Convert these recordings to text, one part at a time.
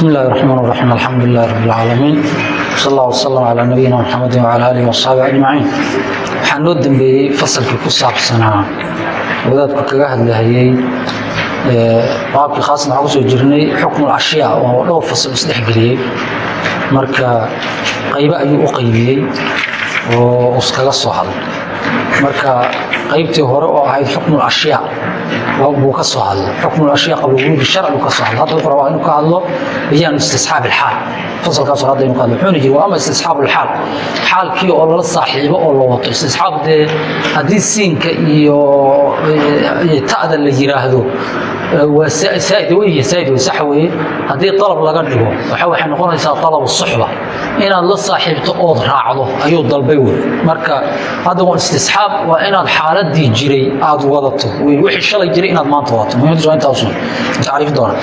بسم الله الرحمن الرحيم الحمد لله رب العالمين صلى الله وسلم على نبينا محمد وعلى آله وصحبه أجمعين waxaan noo dambeeyey fasalkii ku saabsanaa wadaadku kaga hadlahayey baabkii khaasna waxaan kusoo jirnay xukmu ashyaa oo dhowr fasal isdhexgeliyey marka qaybo ayuu u qaybiyey oo iskaga soo hadlay marka qaybtii hore oo ahayd xukmu ashyaa buu ka soo hadlay. Xukmu ashyaa qabla wuruudi sharci buu ka soo hadlay. Hadda wuxuu rabaa inuu ka hadlo bayaanu istisxaab ilxaal fasalkaas hadda inuu ka hadlo. Wuxuuna jiri waa ama istisxaab xaalkii oo lala saaxiibo oo la wato. Istisxaab dee haddii siinka iyo ta'da la yiraahdo waa saaid wey saaid wey sax weeye haddii dalab laga dhigo waxa waxay noqonaysaa dalab suxba. Inaad la saaxiibto ood raacdo ayuu dalbay wey marka hadda waa istisxaab waa inaad xaaladii jiray aad wadato. Wixii shalay jiray inaad maanta wadato. Muhiimadu doona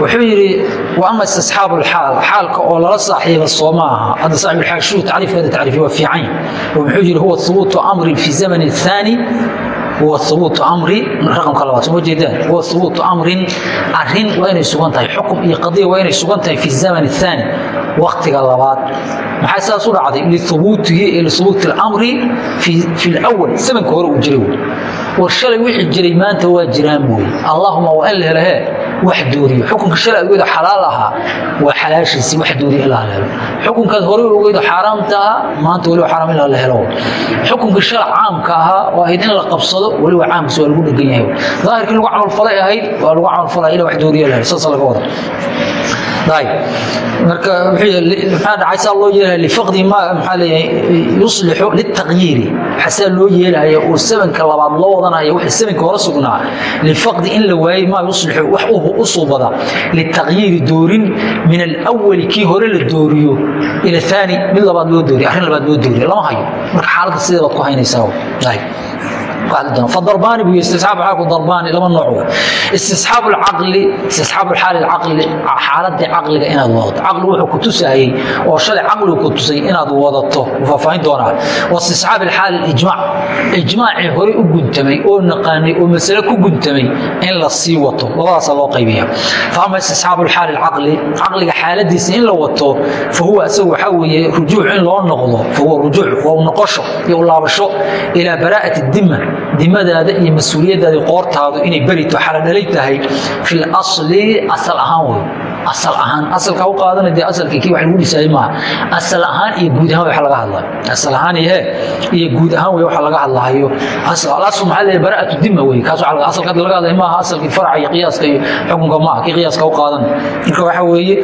wuxuu yidhi wa istisxaabu lxaal xaalka oo lala saaxiiba soo ma aha. Hadda saaxib lxaal shuu tacriifkeeda tacriifi waa fiican. Wuxuu yidhi huwa thubuutu amrin fi zamani الثاني هو ثبوت امر رقم كلمات سو جيدان هو ثبوت امر ارين وين سوغنتahay حكم iyo قضيه وين سوغنتahay في الزمن الثاني وقتiga labaad maxay saas u dhacday li thubuutihi ila thubut al-amr fi fi al-awwal samanka hore uu jiray war shalay wixii jiray maanta waa jiraan mooy allahumma wa alla ilaha wax dooriyo xukunka shalay ugeedo xalaal ahaa waa xalaashiisi wax dooriyo ilaa la helo. Ugeedo xaaraamta ahaa maanta weliba xaraam ilaa la helo. Xukunka shalay caamka ahaa oo ahayd in la qabsado weliba caamkiisa waa lagu dhegan yahay. Daahirkii lagu camalfalay ahayd waa lagu camalfalay ilaa wax dooriyo la helo. Laga wada marka saa loo yuslixu litaqyiiri xasaa loo yeelaya oo sabanka labaad loo wadanaya wixii sabanka hore sugnaa. Lifaqdi in la waayey maa yuslixu wax u suubada litaqyiiri doorin min alawali kii hore la dooriyo ila aani mid labaad loo dooriyo arrin labaad loo dooriyo lama hayo. Marka xaaladda sidee baad ku haynaysaa فضربان بو استصحاب حالك ضربان لما نوع استصحاب العقل استصحاب الحال العقل حالة عقل إن وضط عقل وحو كتساهي وشل عقل كتساهي إن وضطه وفاين دونا واستصحاب الحال الإجماع إجماع هوري أقنتمي أو نقاني أو مسألة كقنتمي إن لا سيوته وضع صلى قيبيها فأما استصحاب الحال العقل عقل حالة دي سين لوته فهو أسوي حوي رجوع إن لو نقضه فهو رجوع وهو نقشه يقول الله إلى براءة الذمة dimadaada iyo mas'uuliyadaada qoortaadu inay berito xaladhalay tahay fi lasli asal ahaan wey asal ahaan asalka u qaadana dee asalkii kii wax lagu dhisayay maaha. Asal ahaan iyo guud ahaan wax laga hadlayo asal ahaan iyo he iyo guud ahaan wey waxa laga hadlahayo asal alasl maxaa leeyahay bara'atu dima wey. Kaas waxa asalka laga hadlayo maaha asalkii faraca iyo qiyaaska iyo xukunka maaha kii qiyaaska u qaadan. Marka waxa weeye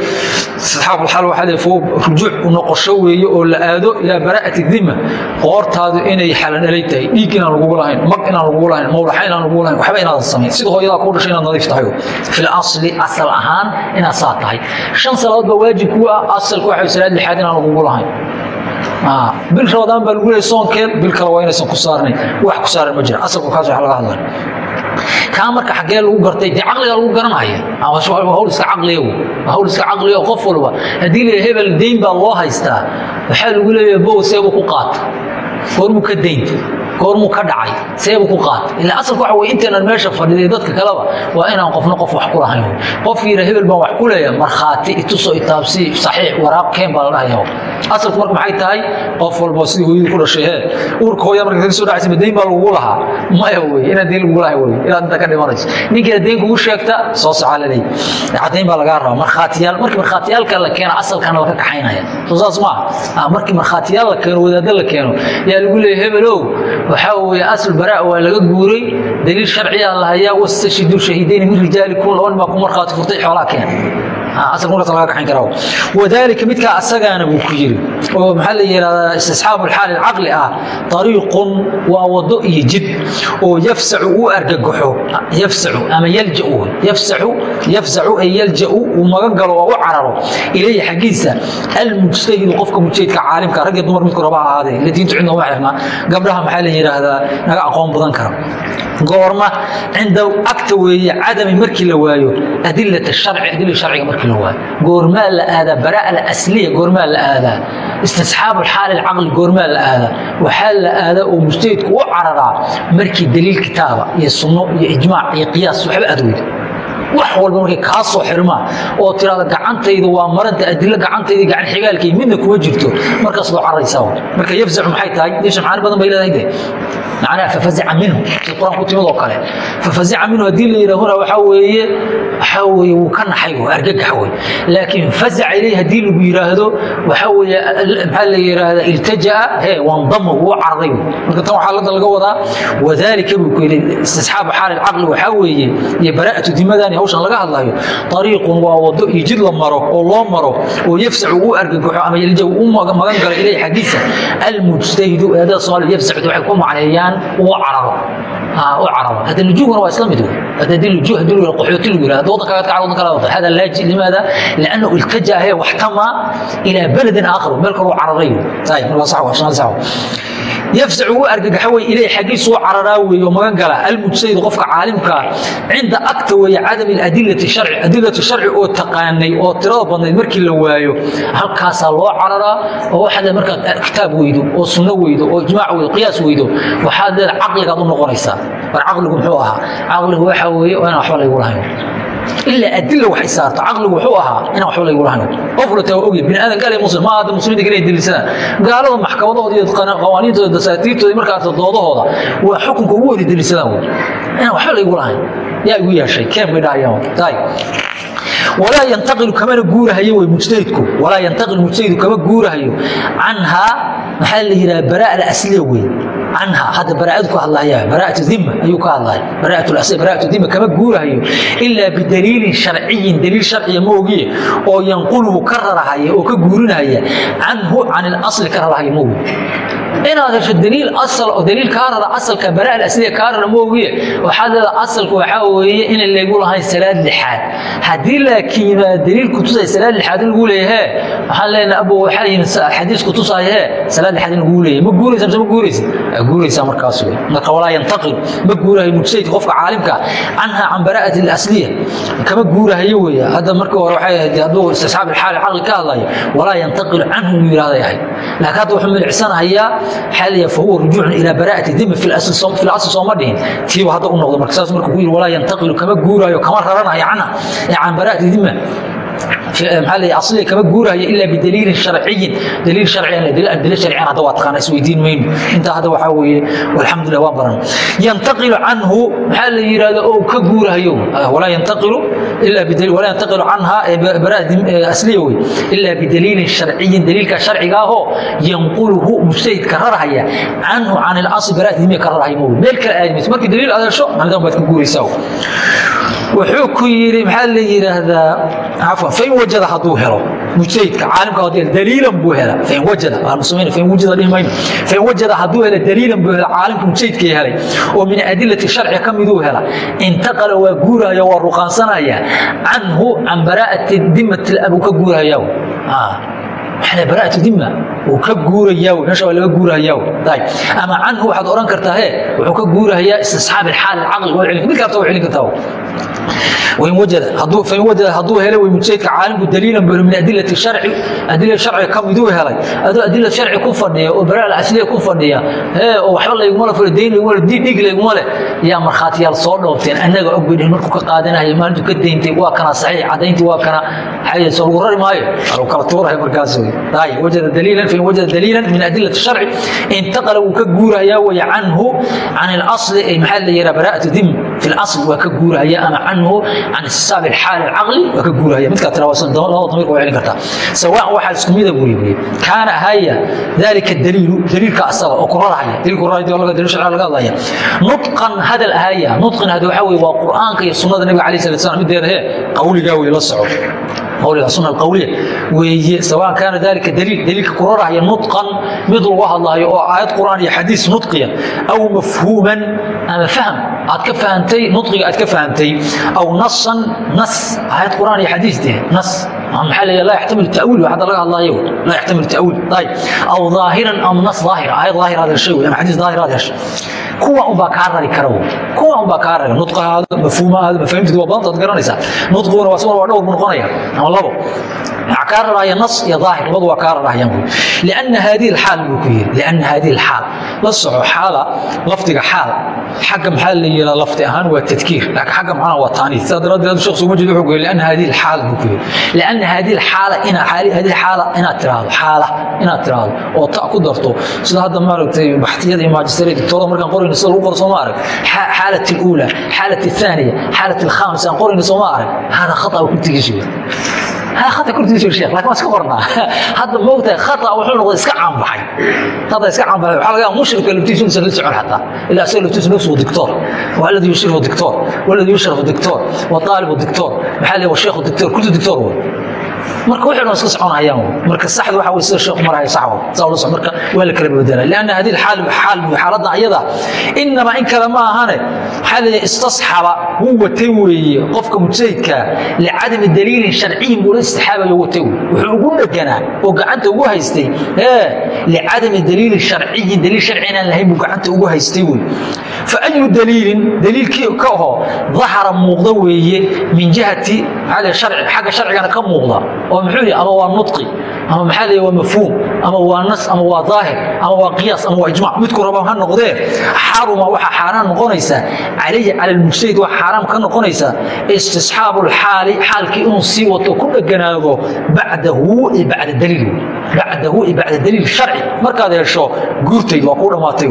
saxaab alxal waxa leeyahay fuu rujuuc u noqosho weeye oo la aado ilaa bara'ati dima qoortaadu inay xaladhalay tahay dhiig inaan lagugu lahayn mag inaan lagugu lahayn mawlaxa inaan lagugu lahayn waxba inaadan samayn sida hooyadaa kuu dhashay inaad nadiif tahay. Fi lasli asal ahaan inaad saa tahay. shan salaadood waajib kugu ah asalku waxa salaad lixaad inaan lagugu lahayn. Bil ramadaan baa lagu leeyay soonkeed bil kale waa inaysan ku saarnayn. Wax ku saaran ma jira asalku kaas wax laga hadlay. Kaa marka xaggee lagu gartay dee caqliga lagu garanaya? Hawl iska caqliya wey hawl iska caqliya qof walba. Haddii la hebel deyn baa loo haystaa waxaa lagu leeyahay bow seebuu ku qaata. Goormuu ka deynta goormuu ka dhacay seebuu ku qaatay. Ilaa asalka waxa weye intaynan meesha fadhiday dadka kaleba waa inaan qofna qof wax ku qofkii yidha hebel baan wax ku leeyahay markhaati itusoo itaabsi saxiix waraaq keen baa la dhahaya asalku marka maxay tahay? Qof walba sidii hooyadii ku dhashay hee uurka hooya marka soo dhacaysa deyn baa lagugu lahaa? Maya wey inaan deyn lagugu lahay wey inaad inta ka dhimanayso. Ninkiina deyn kugu sheegta soo socaa la leeyahy caddayn baa lagaa rabaa. Markhaatiyaal markii markhaatiyaalka la keeno asalkana laka kaxaynaya. Soo saas maaha. Markii markhaatiyaal la keeno wadaadda la keeno yaa lagu leeyahy hebelow waxaa weeye asl baraa waa laga guuray. Daliil sharciyaa la hayaa wastashidu shahiidayni min rijaalikum. Laba nin baa ku markhaati furtay xoolaa keen wadaalika midkaa asagaana buu ku yiri oo maxaa la yidhahdaa istisxaabu alxaal alcaqli ah طariiqun waa wado iyo jid oo yafsacu uu argagaxo yafsacu ama yalja'u yafsacu yafsacu ay yalja'u uu magan galo oo u cararo ilayhi xaggiisa almujtahidu qofka mujtahidka caalimka rag dumar midku raba ha ahaadee ila diintu cidna uma xirna gabdhaha maxaa la yidhaahdaa naga aqoon badan kara. Goorma cinda agta weeye cadami markii la waayo adilata sharci adilada sharciga markii la waayo goormaa la aadaa baraa alasliya goormaa la aadaa istisxaabu xaal alcaqli goormaa la aadaa waxaa la aadaa oo mujtahidku u cararaa markii daliil kitaaba iyo sunno iyo ijmaac iyo qiyaas waxba aad weydo wax walba markay kaa soo xirmaan oo tiraada gacantayda waa maranta adilo gacantayda gacan xigaalkay midna kuma jirto markaas loo cararaysaa marka yafzacu maxay tahay? Yafzac macaani badan bay leedahay de macnaha fafazica minhu sida qur'aan ku timid oo kale. Fafazica minhu haddii la yidhaahuna waxaa weeye waxaa weeye wuu ka naxay wey argagax wey laakiin fazaca ilayhi haddii lagu yidhaahdo waxaa weeye maxaa la yidhaahda iltaja'a he wandama wuu cararay wey marka tan waxaa lada laga wadaa wadaalika buu ku yidhi istisxaabu xaali lcaqli waxaa weeye iyo baraa'atu dimadani hawshan laga hadlayo ariiqun waa wado iyo jid la maro oo loo maro oo yafsacu uu argagaxo ama yalja uu magan galo ilayhi xaggiisa almujtahidu eedada soomaaliya yafsacdu waxay ku macneeyaan uu cararo. U cararo. Hadda lujuuguna waa isla wey lujuug haddii lu qaxooti lagu yidhahdo waddan kaga kaca waddan kala wada hada laaji limaada liannahu iltaja he waxtama ilaa beledin aakhar meel kaloo cararay ayib waa sax waa sax yafsac uu argagaxa wey ilay xaggiisu u cararaa weeye oo magan gala almujtahid qofka caalimkaa cinda agta weeye cadam adilati sharci adilatu sharci oo taqaanay oo tirada badnayd markii la waayo halkaasaa loo cararaa oo waxaad markaad kitaab weydo oo sunno weydo oo ijmaac weydo qiyaas weydo waxaad leeda caqligaad u noqonaysaa war caqligu muxuu ahaa. Caqligu waxa weeye inaan waxba laygu lahayn ilaa adila waxay saarto. Caqligu wuxuu ahaa inaan waxba laygu lahayn qoflata waa ogya bini aadan gaale muslim ma hadda muslimiinta kale delisadaan gaalada maxkamadahooda iyo qawaaniintooda dasaatiirtooda markaa doodahooda waa xukunka ugu weyna delisadaan wey inaan waxba laygu lahayn yaa igu yeeshay keen bay dhahayaan taay. Walaa yantaqilu kamana guurahayo wey mujtahidku. Walaa yantaqilu mujtahidu kama guurahayo. Canhaa maxaa la yidhaha baraa'ada asliya wey canha hadda baraa'adu ka hadlaya. Baraa'atu dhimma ayuu ka hadlaya. Baraa'atu dhimma kama guurahayo. Ilaa bidaliilin sharciyin. Daliil sharciya ma ogiye. Oo yanquluhu ka rarahaya oo ka guurinaya canhu can ilasli ka rarahaya ma ogi inaad hesho daliil asal oo daliil kaa rara asalka baraa asliya kaa rara ma ogiye. Waxaad leedaha asalku waxaa weeye inaan laygu lahayn salaad lixaad. Haddii laakiin yimaada daliil kutusaya salaad lixaad in lagu leeyahe waxaan leenahay abo waxaa yimid xadiis kutusaya he salaad lixaad in lagu leeyahay. Ma guuraysa mise ma guuraysa guuraysaa markaas wey marka walaa yantaqil ma guurahayo mujtahidka qofka caalimka canha can baraa'ati alasliya. Kama guurahayo weeye hadda markii hore waxay ahayd hadduu istisxaab ilxaal caqli ka hadlayo walaa yantaqilu canhu inuu yidhahday ahayd laakiin hadda wuxuu milicsanahayaa xaliya fahuwa rujuucun ilaa baraa'ati dimi fi lasl sooma dhihin. Tiiba hadda u noqdo marka saas marka ku yidhi walaa yantaqilu kama guuraayo kama raranayo canha can baraa'ati dima asliga kama guurahayo ilaa bidaliilin sharciyin. Daliil sharci daliil sharciyan hadda waa taqaana isweydiin mayno. Intaa hadda waxaa weeye walxamdulillah waan baran. Yantaqilu canhu maxaa la oo ka guurahayo walaa yantaqilu walaa yantaqilu canha baraa asliya wey ilaa bidaliilin sharciyin daliilka sharciga ahoo yanquluhu mujtahidka rarahaya canhu can ilasli baraa dimiya ka rarahaya ma meel kale aadimayso markii daliil adeesho maalidan baad ka guuraysaa wuxuu ku yidhi maxaa la yidhaahdaa cafwan fain wajada hadduu helo mujtahidka caalimka hadduu daliilan buu hela fain wajada muslimiin fain wajada dhihi mayno fain wajada hadduu hela daliilan buu hela caalimka mujtahidka helay oo min adilati sharci ka miduu hela intaqala waa guuraya waa ruqaansanaya canhu can baraa'ati dimati abuu ka guuraya maxaa baraa'atu dima wuu ka guuraya meesha waa laga guurahaya ama canhu waxaad odhan kartaa he wuxuu ka guurahayaa istisxaab alxaal alcaqli waa celin mid kasta waa celin kartaa. Fain wajada hadduu helay way mujahidka caalimku daliilan buu min adilati sharci adila sharciga ka miduu helay. Adoo adila sharci ku fadhiya oo baraa alasliya ku fadhiya hee oo waxba layguma la furo dayn layguma le dhig layguma leh yaa markhaatiyaal soo dhoofteen annaga og bay dhihin markuu ka qaadanaya maalintu ka dayntay waa kana saxiix caddayntii waa kana xayso lagu rari maayo lagu kala tuuraya markaas wajada daliilan هاي وجد دليلا فإن وجد دليلا من أدلة الشرع انتقل وكجورها يا ويا عنه عن الأصل أي محل يرى براءة ذم في الأصل وكجورها يا أما عنه عن استساب الحال العقلي وكجورها يا مثل تراوسن دون الله ضمير وعلي كرتا سواء واحد اسكميده بوري كان هيا ذلك الدليل دليل كأصل وقرار هيا دليل قرار دي والله دليل شرع لقى الله نطقا هذا الآية نطقا هذا وحوي وقرآن كي سنة النبي عليه الصلاة والسلام مدير هي قولي قوي لصعب قولي wlsuna qawliya weeye sawaan kaana dalika daliil daliilka kurarahaya nuطqan mid lagu hadlayo oo aayad qur'aan iyo xadiis nuطqiya aw mafhuuman ama fahm. Aad ka fahamtay nuطqiga aad ka fahamtay. Aw nasan nas. Aayad quraan iyo xadiis dee. Nas. Maxaa leeyahay laa yaxtamilu ta'wiil. Hadda laga hadlaayo laa yaxtamilu ta'wiil. Ayib. Aw dhaahiran am nas. Dhaahir aayad dhaahir aad heshay wey ama xadiis dhaahir aad heshay kuwa unbaa kaa rari kara wey kuwa unbaa kaa rari. Nutqahaada mafhuumahaada mafaahimteed waa badantaad garanaysaa. Nutqiguna waa sugan waa dhowr buu noqonaya ama labo. Waxaa kaa rarahaya nas iyo dhaahir labadu waa kaa rarahayaan wey lianna haadihi alxaal buu ku yidhi. Lianna haadihi alxaal. La soco xaala lafdiga xaal xagga maxaa la yidhahda lafti ahaan waa tadkiir laakiin xagga macnaha waa taaniis sidaa daraaddeed sheekh soo majid wuxuu geeyay lianna hadihi alxaala buu ku yidhi lianna hadihi alxaala ina hadihi alxaala inaad tiraahdo xaala inaad tiraahdo oo ta ku darto sida hadda maaragtay baxtiyada iyo maajisteerada doctorada markaan qorayno sida lagu qoro soo ma arag xaalat اluula xaalat الثaaniya xaalat الkhaamisa aan qorayno soo ma arag hada khata ku tigishi hada khata kurtigiisa sheekh laakiin waa iska qornaa. Hadda moogtahay khata wuxuu noqday iska caanbaxay. Khata iska caanbaxay waxaa laga yaaba mushrika laftiisu insan la socon xataa ilaa asaga laftiisu nafsuhu dictor waa alladii yushrifu dictor walladii yushrafu dictor wa taalibu dictor maxaa leeyahay sheekhu dictor kullu wey marka waxaynu iska soconayaan marka saxda waxa way sida sheekhu marayo saxwa sawla sax marka waa la kala bedelaa laana hadi xaal xaal xaaladda ayada inama in kala ma ahane. Xaal istasxaba wuu watay weeye. Qofka mujtahidka la cadam daliil sharci buu istaxaba uu wuxuu ugu dhaganaa oo gacanta ugu haystay. Ee la cadam daliil daliil sharci aan lahayn buu gacanta ugu haystay weey fa ayu daliilin daliilkii ka aho dhahara muuqda weeye min jihati hada sharci xaga sharcigana ka muuqda oo muxuu yih ama waa nudqi ama maxaa la waa mafhuum ama waa nas ama waa daahir ama waa qiyaas ama waa ijmac midku rabaan ha noqdee xaruma waxaa xaaraan noqonaysaa calayhi cala lmufsayid waa xaaraam ka noqonaysaa istisxaabu lxaali xaalkii inuu sii wato ku dheganaado bacdahu i bacda daliil bacdahu i bacda daliil sharci. Markaad hesho guurtayd waa kuu dhammaatay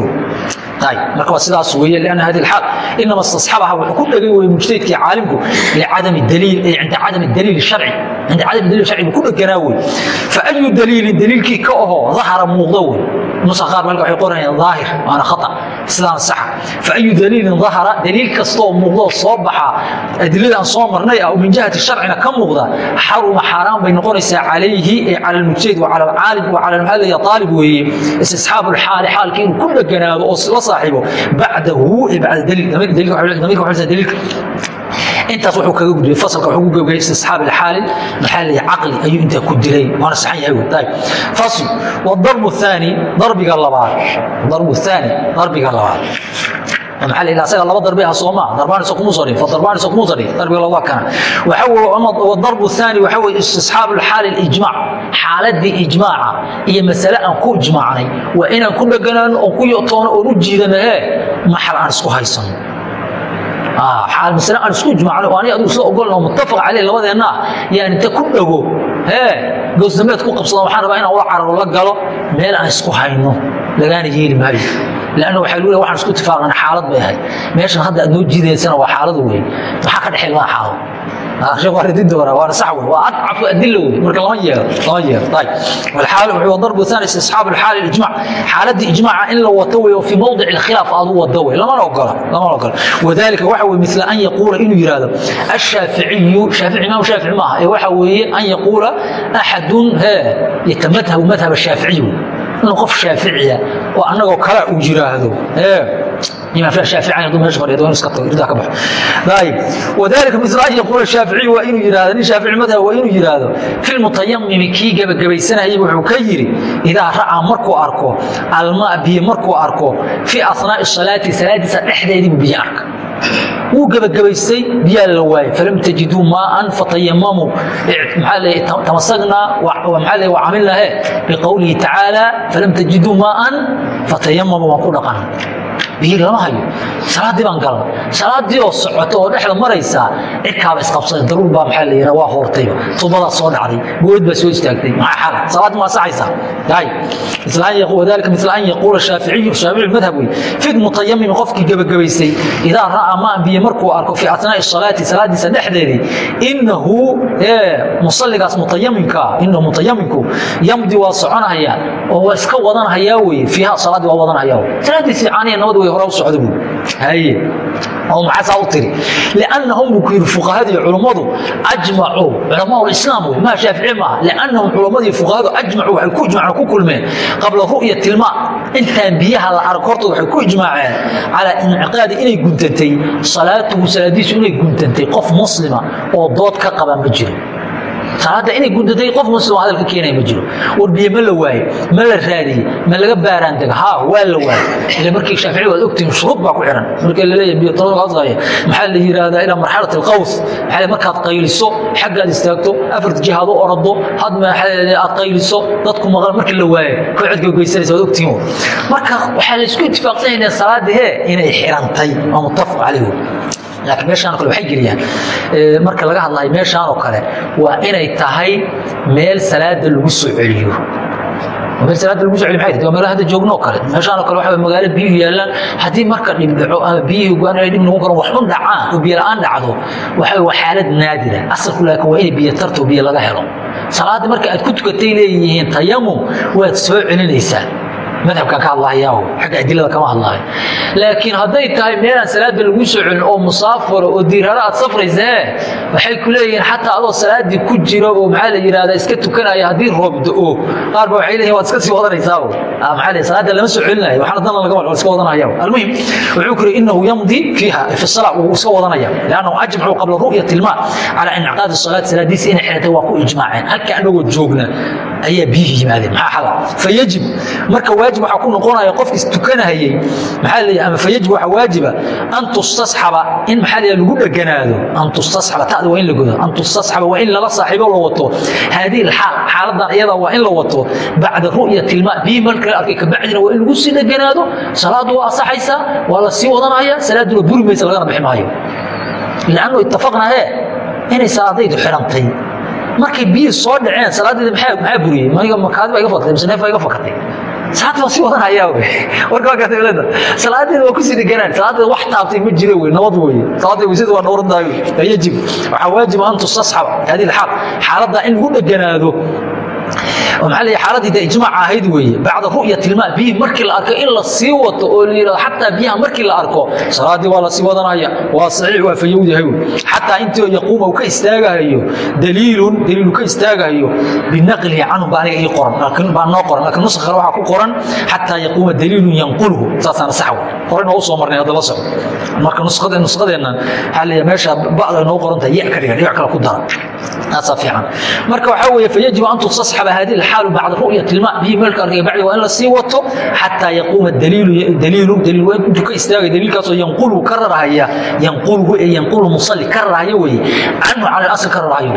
marka waa sidaas weeye lianna hadi alxaal inama istasxabaha wuxuu ku dhegay weeye mujtahidkii caalimku licadami daliil ay cinda cadami daliil sharci icadamdliilhaci ku dheganaa wey. Fayu daliilin daliilkii ka ahoo ahara muuqda wey. Nusa qaar marka waxay qorayaan daahir waana khata sidaana saxa fayu daliilin dahara daliil kastaoo muuqdaoo soo baxa adiladaan soo marnay ah oo min jihati sharcina ka muuqda xaruma xaaraan bay noqonaysaa calayhi ee cala almujtahid wa cala alcaalim wa cala almuhallad ya aalib weeye. Istisxaabu lxaali xaalkii inuu ku dheganaado oo la saaxiibo bacdahu ee bacda daliil damiirka daliilka waxa daliilka intaas wuuu kaga gudbay fasalka wuuu ku gabgay istisxaab ilxaalin bixaalil caqli ayuu intaa ku dilay waana saxan yahay wey fasl wadarbu aani darbiga labaad. Darbu aani darbiga labaad. Asaga xaal masale aan isku ijmaacnay oo aniga adigu sida ogolna oo muttafaq caleyh labadeenna yaan inta ku dhago hee goosdameed ku qabsada waxaan rabaa inaan ula cararo la galo meel aan isku hayno lagaana yeeli maayo an waa l waan isku tifaaqan xaalad bay ahayd meeshan hadda aad noo jiidaysana waa xaalad wey waxaa ka dhexey laa xaalo aaadi ijmaca in la wato fi mawdic khilaaf aadu wada aalia waa mil an yaquula inuu yihahdo ashaaficiyu haafici imaam shaafici maaha ee waxa weye an yaquula axadun yatamadhabu madhab shaaficiyu inuu qof shaaficiya oo annagoo kala uu yiraahdo alia mil an yaquula shaaficiy waa inuu yihahdo nin shaafici madhab waa inuu yidhaahdo filmutayamimi kii gebagabaysanayay wuxuu ka yidhi idaa ra'aa markuu arko almaa biyo markuu arko fii asnaa'i salaati salaadiisa dhexdeediibuu biyo arka wuu gebagabaystay biyaa la waayey falam tajiduu maaan fatayamamuu tamasagnaa maxaa camilnahe biqowlihi tacaala falam tajiduu maaan fatayamamuu waan ku dhaqan biyi lama hayo salaadii baan galay salaadii oo socota oo dhexda maraysaa cidkaaba isqabsaday daruurbaa maaa la waa hoortayba tubadaa soo dhacday. Bood baa soo istaagtay. Maa xala salaad ma asaxaysaa wadalika mil an yaquula shaaficiyu shaafici madhab wey fi mutayamimi qofkii gebagabaysay idaa ra'aa ma anbiye markuu arko fii asnaai salaati salaadiisa dhexdeedii inahu musaligaas mutayamimka inahu mutayamimku yamdi waa soconahaya oo waa iska wadanhayaa weye fiiha salaadii waa wadanhayaa salaadiisii caaniya nabad awgii hore u socda bu macaasa tiri liannahum buu ku yidhi fuqahadii culummadu ajmacuu culamaaulaam wey maa shaafici maaha liannahum culammadiii fuqahadu ajmacuu waxay ku ijmaceen ku kulmeen qabla ru'yati ilma intaan biyaha la arag hortood waxay ku ijmaaceen calaa iniciqaadi inay guntantay salaatuhu salaadiisu inay guntantay qof muslima oo dood ka qaba ma jiro salaadda inay gudatay qof muslim hadal ka keenaya ma jiro. War biyo ma la waaye ma la raadiyey ma laga baaraan dega haa waa la waaye. Ila markii shaafici waad ogtihin shuruud baa ku xiran. Markii la leeyahay biyo hadlaya maxaa la yiraahdaa ilaa marxalat alqaws maxaa markaad qayliso xaggaad istaagto afarta jihaad u orado had aad qayliso dadku maqal markii la waaye koo codka geysanaysa waad ogtihin marka waxaa la isku ittifaaqsan yahay salaada hee inay xirantay waa muttafaq calayhu laakiin meeshaan kale waxay geliyaan marka laga hadlayo meeshaan oo kale waa inay tahay meel salaada lagu soo celiyo. Meel salaada lagu soo celiyo maxay tahay? Waa meelaha hadda joogno oo kale. Meeshaan oo kale waxa magaalo biyuhu yaallaan. Haddii marka dhib dhaco ama biyihii go'aan ay dhib noqon karaan waxba dhacaan oo biyo la'aan dhacdo waxa waa xaalad naadira. Asalku laakiin waa inay biyo tarto biyo laga helo. Salaada marka aad ku tukatay leeyihiin tayamum waad soo celinaysaa madhabkan ka hadlahayaa xagga adilada kama hadlahay laakiin hadday tahay meelaan salaada lagu soo celin oo musaafaro oo diirharo aad safraysee waxay ku leeyihiin xataa adoo salaadii ku jiro oo maxaa la yidhahdaa iska tukanaya haddii roob da'o qaar ba waxay leeyihiin waad iska sii wadanaysaa maxaa la salaada lama soo celinayo waxna dana laga wal iska wadanaya almuhim wuxuu kuri innahu yamdi fiiha fi salaa wuu iska wadanaya liannahu ajmacuu qabla ru'yati ilmaa calaa incaaqaadi salaat salaadiisa inay xiratay waa ku ijmaaceen. Halka anagoo joogna ayaa biyihii yimaadeen maxaa xala fayajib marka waajib waxaa ku noqonaya qofkii tukanahayey maxaa leeyahay ama fayajib waxaa waajiba an tustasxaba in maxaa leeyahay lagu dheganaado. An tustasxaba ta'da waa in la godo. An tustasxaba waa in lala saaxiibo la wato. Haadihi alxaal xaaladan iyada waa in la wato. Bacda ru'yati ilmaa biyi marka la arkay kabacdina waa in lagu sii dheganaado. Salaadu waa asaxaysaa waa la sii wadanaya salaaduna buri maysa lagana bixi maayo. Liannu ittafaqna hee inay salaadaydu xirantay markay biyi soo dhaceen salaadeeda maxaa buriyey maniga makaadi baa iga fakatay mise neef baa iga fakatay salaada waa sii wadanaya warka waa kaatay leeda salaadeeda waa ku sii deganaan salaadeeda wax taabtay ma jiro wey. Nabad wey. Salaadeeda weysada waa wey. Yajib waxaa waajiba an tustasxab hadihi alxaal xaaladda in lagu dheganaado maxaa leeyahay xaaladii da ijmaac ahayd weeye bacda ru'yati ilmaa biyihi markii la arko in la sii wato oo la yidhahdo xataa biyaha markii la arko salaadii waa la sii wadanaya waa saxiix waa fayow yahay wey xataa intii yaquuma uu ka istaagahayo daliilun daliil uu ka istaagahayo binaqlihi canhu baa aniga ii qoran baa noo qoran laakiin nusakha kale waxaa ku qoran xataa yaquuma daliilun yanqulhu saasaana sax wey horey noo soo marnay hadda la soco marka nuskhadeen nuskhadeennan waxaa leeyahay meesha ba'da noo qoran tahay ka dhigan dhigac kale ku dara taasaa fiican. Marka waxaa weeye fayajibu an aba hadi aal bacda ruyati ma biyi meelka arkay bacdi waa la sii wato xataa yaquuma daliilu daliilku istaaga daliilkaasoo yanqulu ka rarahaya yanqulu ee yanqulu musalli ka rarahaya weye canhu cala asal ka rarahayo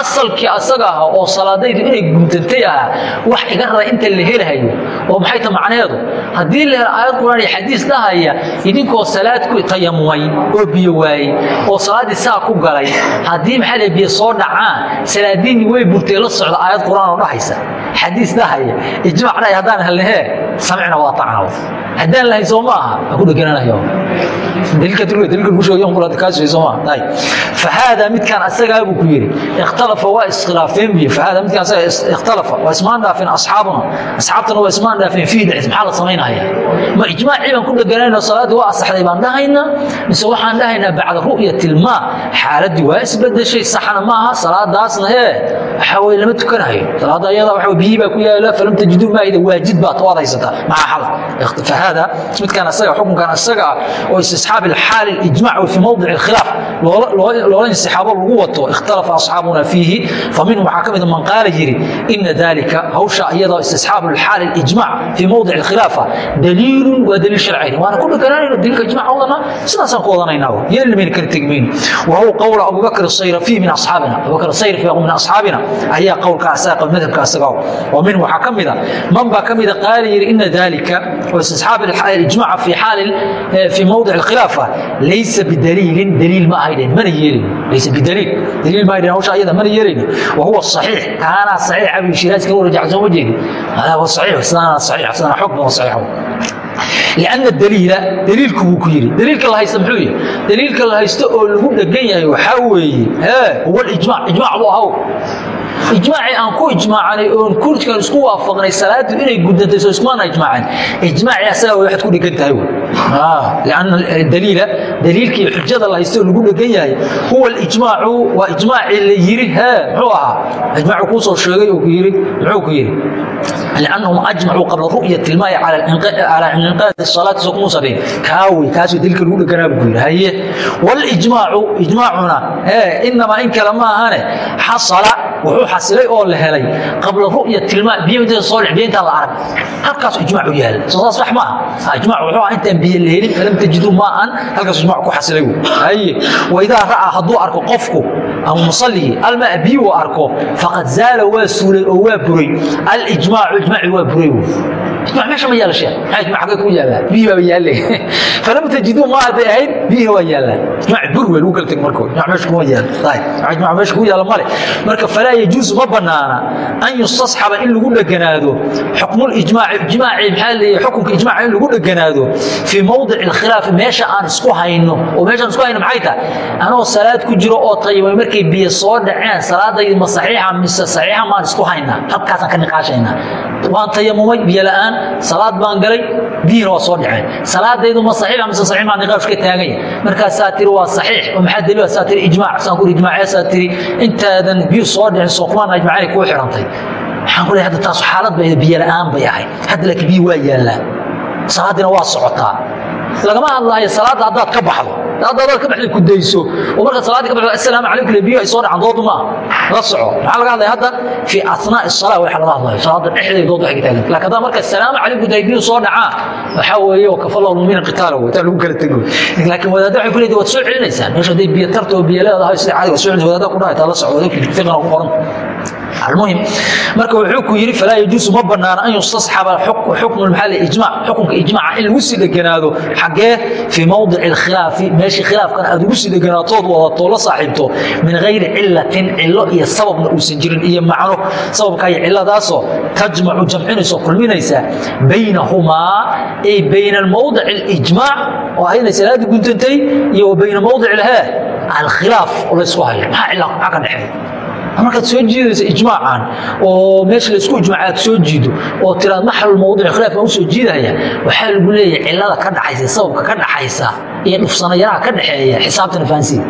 asalkii asaga ah oo salaadaydu inay guntantay aha wax iga rara inta la helahayo oo maxay ta macneedu haddii la aayad quraan iyo xadiis dhahaya idinkoo salaad ku tayamumay oo biyo waayey oo salaadii saa ku galay haddii maxaala biyo soo dhacaan salaadiinni way burtee la socda aayad qur'aan oo dhahaysa xadiis dhahaya ijmac dhahay haddaan helnahee samicna waa tacnaw haddaan lahayn soo maaha waa ku dhegananayo fahaada midkan asagaa buu ku yiri ikhtalafa waa iskhilaafeen asaga ikhtalafa waa ismaan dhaafeen asxaabuna. Asxaabtana waa ismaan dhaafeen fihi dhexis maxaa la samaynaya? Ma ijmaacii baan ku dheganayna salaadii waa asaxday baan dhahaynaa? Mise waxaan dhahaynaa bacda ru'yati ilmaa xaaladii waa isbedeshay saxna maaha salaadaasna hee waxaa weye lama tukanayo. Salaada iyada waxa biyi baa ku yaalla falam tajidu maa'ida waajid baa tawaad haysataa maca xal فهذا midkan asaga xukunkan asaga oo istisxaab الحال الإجماع في موضع الخلاف لولا انسحاب lagu wato اختلف أصحابنا فيه فمنهم waxaa kamid man qaala yiri إن ذلك hawsha iyadoo استصحاب الحال الإجماع في موضع الخلافة دليل ودليل شرعي وانا كل كلام دليل إجماع ودنا سناسان ku wadanayna yeel min kala tegmin وهو قول أبو بكر الصيرفي من أصحابنا أبو بكر الصيرفي من أصحابنا ayaa qowlka asaga madhabka asaga ومن waxaa kamida man baa kamida qaala yiri إن ذلك واستصحاب الإجماع في حال في موضع الخلافة ليس بدليل دليل ما أيضا من يلين ليس بدليل دليل ما أيضا هو شيء من يلين وهو الصحيح كان صحيح أبي شيراز كانوا رجع زوجين هذا هو صحيح سنة صحيح سنة حكم صحيح لأن الدليل دليلكم كيري دليلك الله يسمحوه دليلك الله يستقل هو دقيا وحوي ها هو الإجماع إجماع الله هو ijmaacii aan ku ijmaacanay oon kurjkan isku waafaqnay salaadu inay gudantay soo ismaana ijmaacan ijmaacii asagaa waxaad ku dhegan tahay ah, lianna eh, daliila daliilkii xujada la haysto lagu dhegan yahay huwa alijmaacu waa ijmaacii la yidhi he muxuu ahaa? Ijmaacu kuu soo sheegay oo ku yidhi muxuu ku yidhi ru'yati ilmaa'i calaa inqaadi salaati soo kuma sabeen kaawi kaasoo dilka lagu dheganaa buu yidhi haye walijmaacu ijmaacuna ee inamaa in kale ma ahane xasala wuxuu xasilay oo la helay qabla ru'yati ilmaa biyo inta soo dhic biyo intaan la arag halkaas ijmaacu yaal soo saas wax ma aha ijmaac wuxuu ahaa intaan biyo la helin falam tajiduu maa'an halkaas ijmaac ku xasilay haye waidaa ra'aa hadduu arko qofku ama musalligii almaa biyu arko faqad zaala waa suulay oo waa buray alijmaacu ijmaaci waa buray meesha ma maxaa ijmac xagee ku yaalaa? Biyi baa yaalle falam tajiduu ma hadday ahayd biyihi waa yaallaan ijmac bur wey lagu kala teg markood ijmac meesha kuma yaalla ijmac meesha ku yaalla male. Marka falaa yajuusu ma banaana an yustasxaba in lagu dheganaado xukmulijmaaci ijmaaci maxaa leeyahay xukunka ijmaaca in lagu dheganaado fii mowdici alkhilaafi meesha aan isku hayno. Oo meeshaan isku hayno maxay tahay? Anoo salaad ku jiro oo tayibay markay biyo soo dhaceen salaadaydi ma saxiixa mise saxiixa maan isku haynaa halkaasaan ka niqaashaynaa waan tayamumay biyo la'aan salaad baan galay biyihina waa soo dhaceen. Salaadaydu ma saxiixa mise saxiix maa niqaash ka taaganya markaasaa tiri waa saxiix oo maxaa daliil saa tiri ijmaac saan ku ijmaaceesaa tiri intaadan biyo soo dhicin soo kumaan ijmaacay xirantay. Waxaan ku hadda taas xaalad bay biyo la'aan bay ahayd. Hadda laakiin biyo waa yaallaan. Salaadina waa socotaa. Lagama hadlaayo salaadda haddaad ka baxdo haddaadaad ka baxda kudayso oo markaad salaadii ka baxdo assalaamu calaykum le biyo ay soo dhacaan doodu maaha la soco. Maxaa laga hadlaya hadda? Fii asnaa'i salaa waxa laga hadlayo salaada dhexdeeda doodu waxay ka taagan laakiin haddaa marka assalaamu calaykum day biyo soo dhacaa waxaa weeye oo kafa llahu mu'mina qitaala wey taan lagu kala tego laakiin wadaadda waxay ku leedahay waad soo celinaysaan. Meesha hadday biyo tarta oo biyo leedahay sida caadiga soo celinaysa wadaadda ku dhahay taa la soco wadaadka digtiqana ku qoran marka wuxuu ku yiri falaa yajuusu ma banaana an yustasxaba xukm maxalli ijmaac xukunka ijmaaca in lagu sii dheganaado xagee fii mowdici alkhilaafi meeshii khilaafkan aad ugu sii dheganaatood wadato la saaxiibto min gayri cilatin cilo iyo sababna uusan jirin iyo macno. Sababka iyo ciladaasoo tajmacu jamcinayso kulminaysa baynahumaa ay bayna mowdic alijmaac oo ah inay salaada guntantay iyo wa bayna mowdic alhee alkhilaaf oo laysku hayo. Maxaa cila maxaa ka dhexeeya markaad soo jiidaysa ijmaacan oo meesha la isku ijmaaca aad soo jiido oo tiraad maxalul mawduuc khilaaf baan u jiidaya waxaa lagu leeyahay cillada ka dhaxaysa sababka ka dhaxaysa iyo dhufsanayaraha ka dhaxeeya xisaabtan fahansiin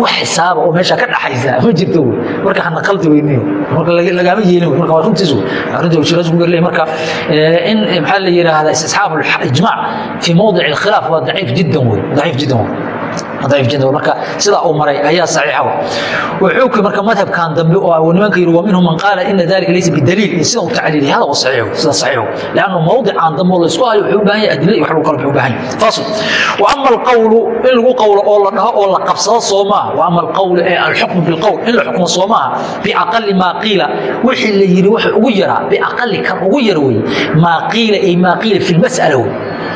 wax xisaaba ah oo meesha ka dhaxaysa ma jirto marka hana qaldi weyne marka lagaama yeelin marka waa runtiis arrinta wajiraasku garley marka eh, in eh, maxaa la yidhaahdaa istisxaab ijmaac fii mawdic alkhilaaf waa daciif jiddan wey daciif jiddan wey marka sida uu maray ayaa saxiixa wuxuu ku marka madhabkan dambe oo nimanka yiri waa minhum man qala inna dhalika laysa bidaliil. Sida uu tacliil hada waa saxiix sida saxiix laana mawdican dambe la isku hayo wuxuu baahan yahay adilada wax lagu kala wuxuu baahan yahay. Fasl wa amma alqawl in lagu qawlo oo la dhaho oo la qabsado Soomaa wa amma alqawl ee alhukm bil qawl in la xukmo Soomaa bi aqall ma qila wixii la yiri wax ugu yara bi aqall kan ugu yar way ma qila ay ma qila fi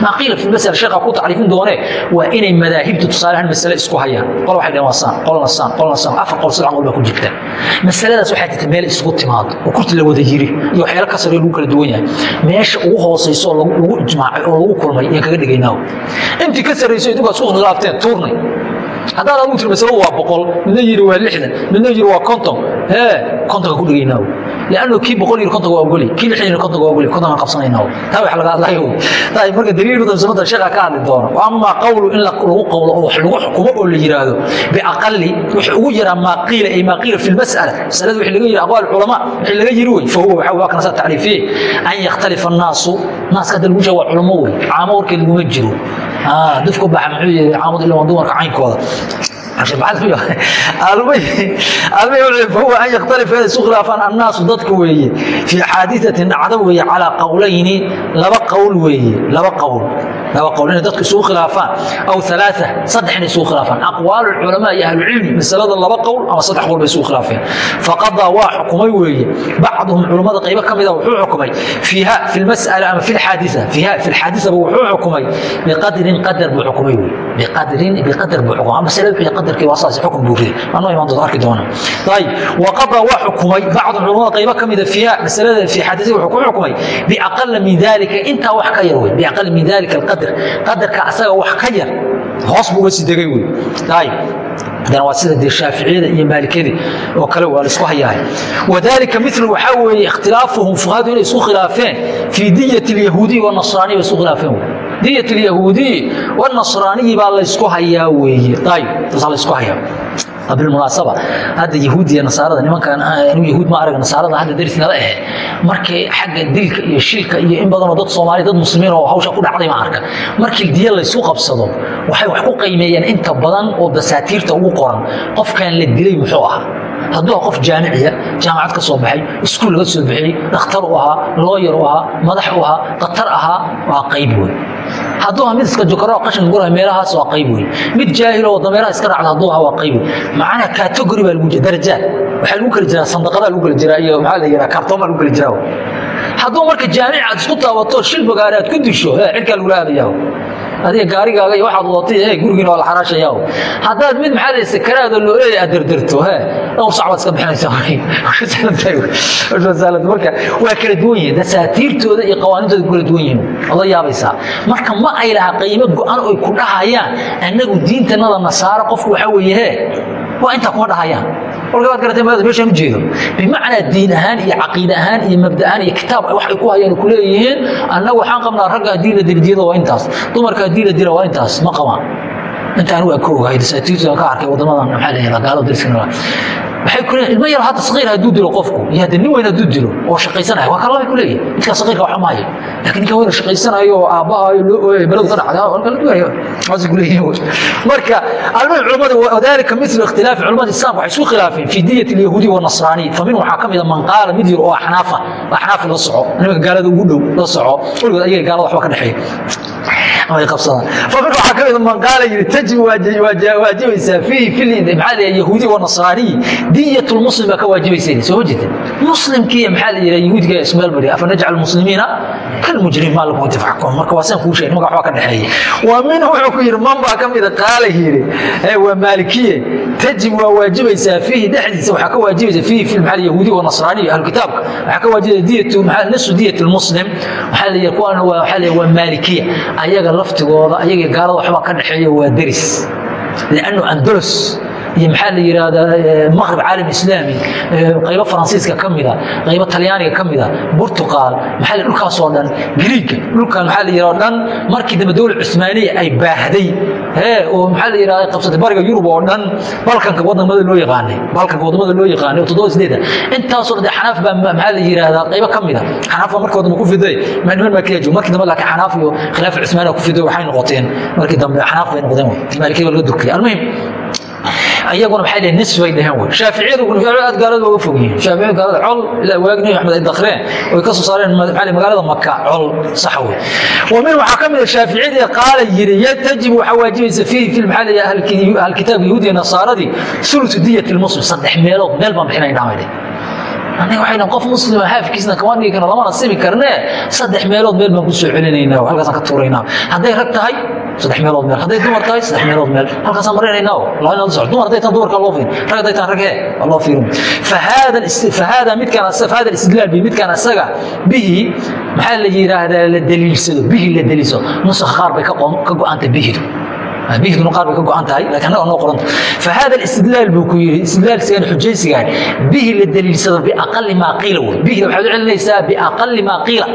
maa qiila fi masala sheekha ku tacriifin doonee waa inay madaahibtu tusaaleahaan masale isku hayaan qol waxay dhaheen waa saan qolna saan qolna saan afar qol saddex qol baa ku jirta masaladaas waxaa jirta meel isugu timaado oo kurti la wada yiri iyo waxyaalo ka sarreeya lagu kala duwan yahay meesha ugu hoosayso oo lagu ijmaacay oo lagu kulmay yaan kaga dhigaynaa intii ka sarreyso idinkaas u khilaafteen tuurnay haddaad adigu tiri masalo waa boqol midna yiri waa lixdan midna yiri waa konton hee kontonka ku dhigaynaa lannu kii boqol iyo konton waa ogoli kii lixdan iyo konton waa ogoli konton aan qabsanayna taa wax laga hadlayo taa marka daliilku damsanada sheekha ka hadli doono ama qawlu in lagu qawlo oo wax lagu xukumo oo la yiraahdo biaqali wax ugu yara ma qiila ay ma qiila fi mas'ala masalada wax laga yiri aqwaal ulama wax laga yiri way fa huwa waxa kana tacriifiyay an yakhtalifa an-naasu naas ka dalgu jawaa ulama way caamo warkeed lagu jiro ah dadku baax maxay caamada ila wadoomarka caynkooda huwa an yakhtalifa isu khilaafaan annaasu dadka weeye. Fii xaadiatin dhacdo weeye calaa qowlayni laba qowl weeye laba laba qowl inay dadku isugu khilaafaan. Aw alaaa saddex inay isugu khilaafaan. Aqwaal culamaa iyo ahlucilmi masalada laba qowl ama saddex qowl bay isugu khilaafeen. Faqadaa waa xukumay weeye. Bacduhum culammada qaybo ka mida ah wuxuu xukumay. Fiiha fi lmas'ala ama fi lxaadisa fiiha fi lxaadisaba wuxuu xukumay. Biqadrin qadar buu xukumay weye biqadrin biqadar buu xukumay. Masale wixii qadarkii waa saas xukun buu leeyahay. Anoo imaan doonto arki doona ayib waqadaa waa xukumay. Bacdu culammada qaybo ka mida ah fiiha masalada fi xaadisa wuxuu ku xukumay. Biaqala min dalika intaa wax ka yar wey biaqala min dalika alqadr adarka asaga wax ka yar hoos bu sii degay wy adana waa sida de shaaficiyada iyo maalikiyada oo kale waa la isku hayahay. Wadalika milu waxaa weeye ikhtilaafuhum fuqahadu inay isku khilaafeen fii diyat اlyahuudiyi wanasraaniyi bay isku khilaafeen diyat اlyahuudiyi wanasraaniyi baa laysku hayaa weeye. Ayb tasaa laysku hayaa bilmunaasaba hadda yahuudiya nasaarada nimankan anuu ah, yahuud ma arag nasaarada hadda darisnala ahe markii xagga dilka iyo shilka iyo in badanoo dad soomaaliya dad muslimiin oo hawsha ku dhacday ma arka. Markii diya laysu qabsado waxay wax ku qiimeeyeen inta badan oo dasaatiirta ugu qoran. Qofkan la dilay muxuu ahaa? Hadduu aha qof jaamiciya jaamacad ka soo baxay iskuul laga soo bixiyey dhakhtar u ahaa looyar u ahaa madax u ahaa khatar ahaa waa qayb wey hadduu ahaa mid iska jokaro qashin guraha meelahaas waa qayb wey mid jaahil oo dameeraha iska raacda hadduu ahaa waa qayb wey macnaha category baa lagu jira darajaad waxaa lagu kala jiraa sandaqadaa lagu kala jiraa iyo maxaa la yidhaha kartoomaa lagu kala jiraa. Hadduu marka jaamic aad isku taabato shil bagaari aad ku disho cirkaa lagula aadayaa adiga gaarigaaga iyo waxaad wadatay ee gurigiina waa la xaraashayaa haddaad mid maxaa la sakaraada loo leeyahay aad dardarto he dhowr sac baad iska bixinaysaa marka waa kala duwan yihiin. Dasaatiirtooda iyo qawaanintooda kala duwan yihiin. Oda yaabaysaa. Marka ma ay laha qiimo go-an oy ku dhahayaan. Annagu diintanada nasaaro qofku waxaa weeye he waa intaa kuma dhahayaan kolka waad garatay meeshaan u jeedo. Bimacnaa diin ahaan iyo caqiide ahaan iyo mabda ahaan iyo kitaab wax ay ku hayaan ku leeyihiin annagu waxaan qabnaa ragga haddii la dila diyada waa intaas dumarka haddii la dila waa intaas ma qabaan. Inta anigu aan ka ogahay dasaatiirtu ka arkay waddamadan maxaa yihahdaa gaalada dariskana ilmo yar hadda saqiir hadduu dilo qofku. Iyo hadda nin weyn hadduu dilo oo shaqaysanaya waa kalabay ku leeyihiin midkaa saqiirka waxa maayo laakiin ninka weyn shaqaysanayo oo aabbahayo loo ooyay beladu ka dhacda waa kala duwaya waasi ku leeyihiin marka almuhim culimmadu wadalika mithlu ikhtilaafi culimmada islaamka waxay isku khilaafeen fi diyati alyahuudi wanasraani famin waxaa ka mida man qaala mid yar oo axnaafa. Axnaaf la soco. Nimanka gaalada ugu dhow la soco. Weligood ayaga gaalada waxba ka dhexeeya waajibaysaa maxaa la yahuudi wa nasraani diyat lmuslim baa ka waajibaysa soo ma jirta muslimkii maxaa la yidhaha yahuudiga ismail bari afa najcal muslimiina kalmujrim maa lakum tafaxkum marka waa saan kuu sheegay nimanka waxbaa ka dhexeeya. Wa minhu wuxuu ku yidhi man baa ka mida qaala yiri waa maalikiye tajib waa waajibaysaa fiihi dhexdiisa waxaa ka waajibaysa fiihi fil maxaa yahuudi wa nasraani ahlu kitaabka. Waxaa ka waajibaysa diyatu nasu diyat lmuslim waxaa la yidhaha kuwan waxaa la waa maalikiya ayaga laftigooda ayaga gaalada waxbaa ka dhexeeya waa deris. liannu andalus iyo maxaa la yidhaahdaa maqrib caalam islaami qaybo faransiiska ka mida qaybo talyaaniga ka mida burtuqaal maxaa la dhulkaasoo dhan giriigga dhulkan maxaa la yidhahda dhan markii dambe dowlad cusmaaniya ay baahday hee oo maxaa la yidhahda qabsatay bariga yurub oo dhan balkanka waddamada loo yaqaanay balkanka waddamada loo yaqaanay oo toddoba sideetan intaasoo dhan xanaaf baa maxaa la yidhahdaa qaybo ka mida xanaaf baa markii wadama ku fiday niman maalikiya joog markii dambe laakiin xanaaf iyo khilaaf cusmaaniya ku fiday waxay noqoteen markii dambe xanaaf bay noqdeen maalikiya laga durkay almuhim ayaguna maxay dhaheen nisfi bay dhaheen wey shaaficiyadu aad gaalada uga fog yihiin. Shaaficiyadu gaalada col ilaa waagi nabi maxamed ay dakhreen oy ka soo saareen magaalada maka col sax wey wa min waxaa ka mid a shaaficiyadii qaala yiri yatajibu waxaa waajibaysa fiihi fi maxaa leeyahay ahlkitaab yahuudiya nasaaradii sulusu diyati lmuslim saddex meelood meel baan bixinayn dhamayde aniga waxayna qof muslima haafkiisna kama dhigi karna lamana simi karnee saddex meelood meel baan ku soo celinaynaa halkaasaan ka tuuraynaa. Hadday rag tahay saddex meelood meel. Hadday dumar tahay saddex meelood meel. Halkaasaan marinaynaa laba inaad soco dumar hadday tahay dumarka loo fiirin rag hadday tahay rag hee waa loo fiirin fahaada fahaada midkaan fahaada istidlaal bi midkaan asaga bihi maxaa la yidhaahdaa la daliilsado bihi la daliilsado nusakh qaar bay ka go-anta bihidu bihiduna qaar bay ka go-an tahay laakiin annaga noo qoranta fahada istidlaal buu ku yidhi istidlaalkiisagan xujaysigaan bihi la daliilsado biaqali maa qiila wey bihida waxaad u celinaysaa biaqali maa qiila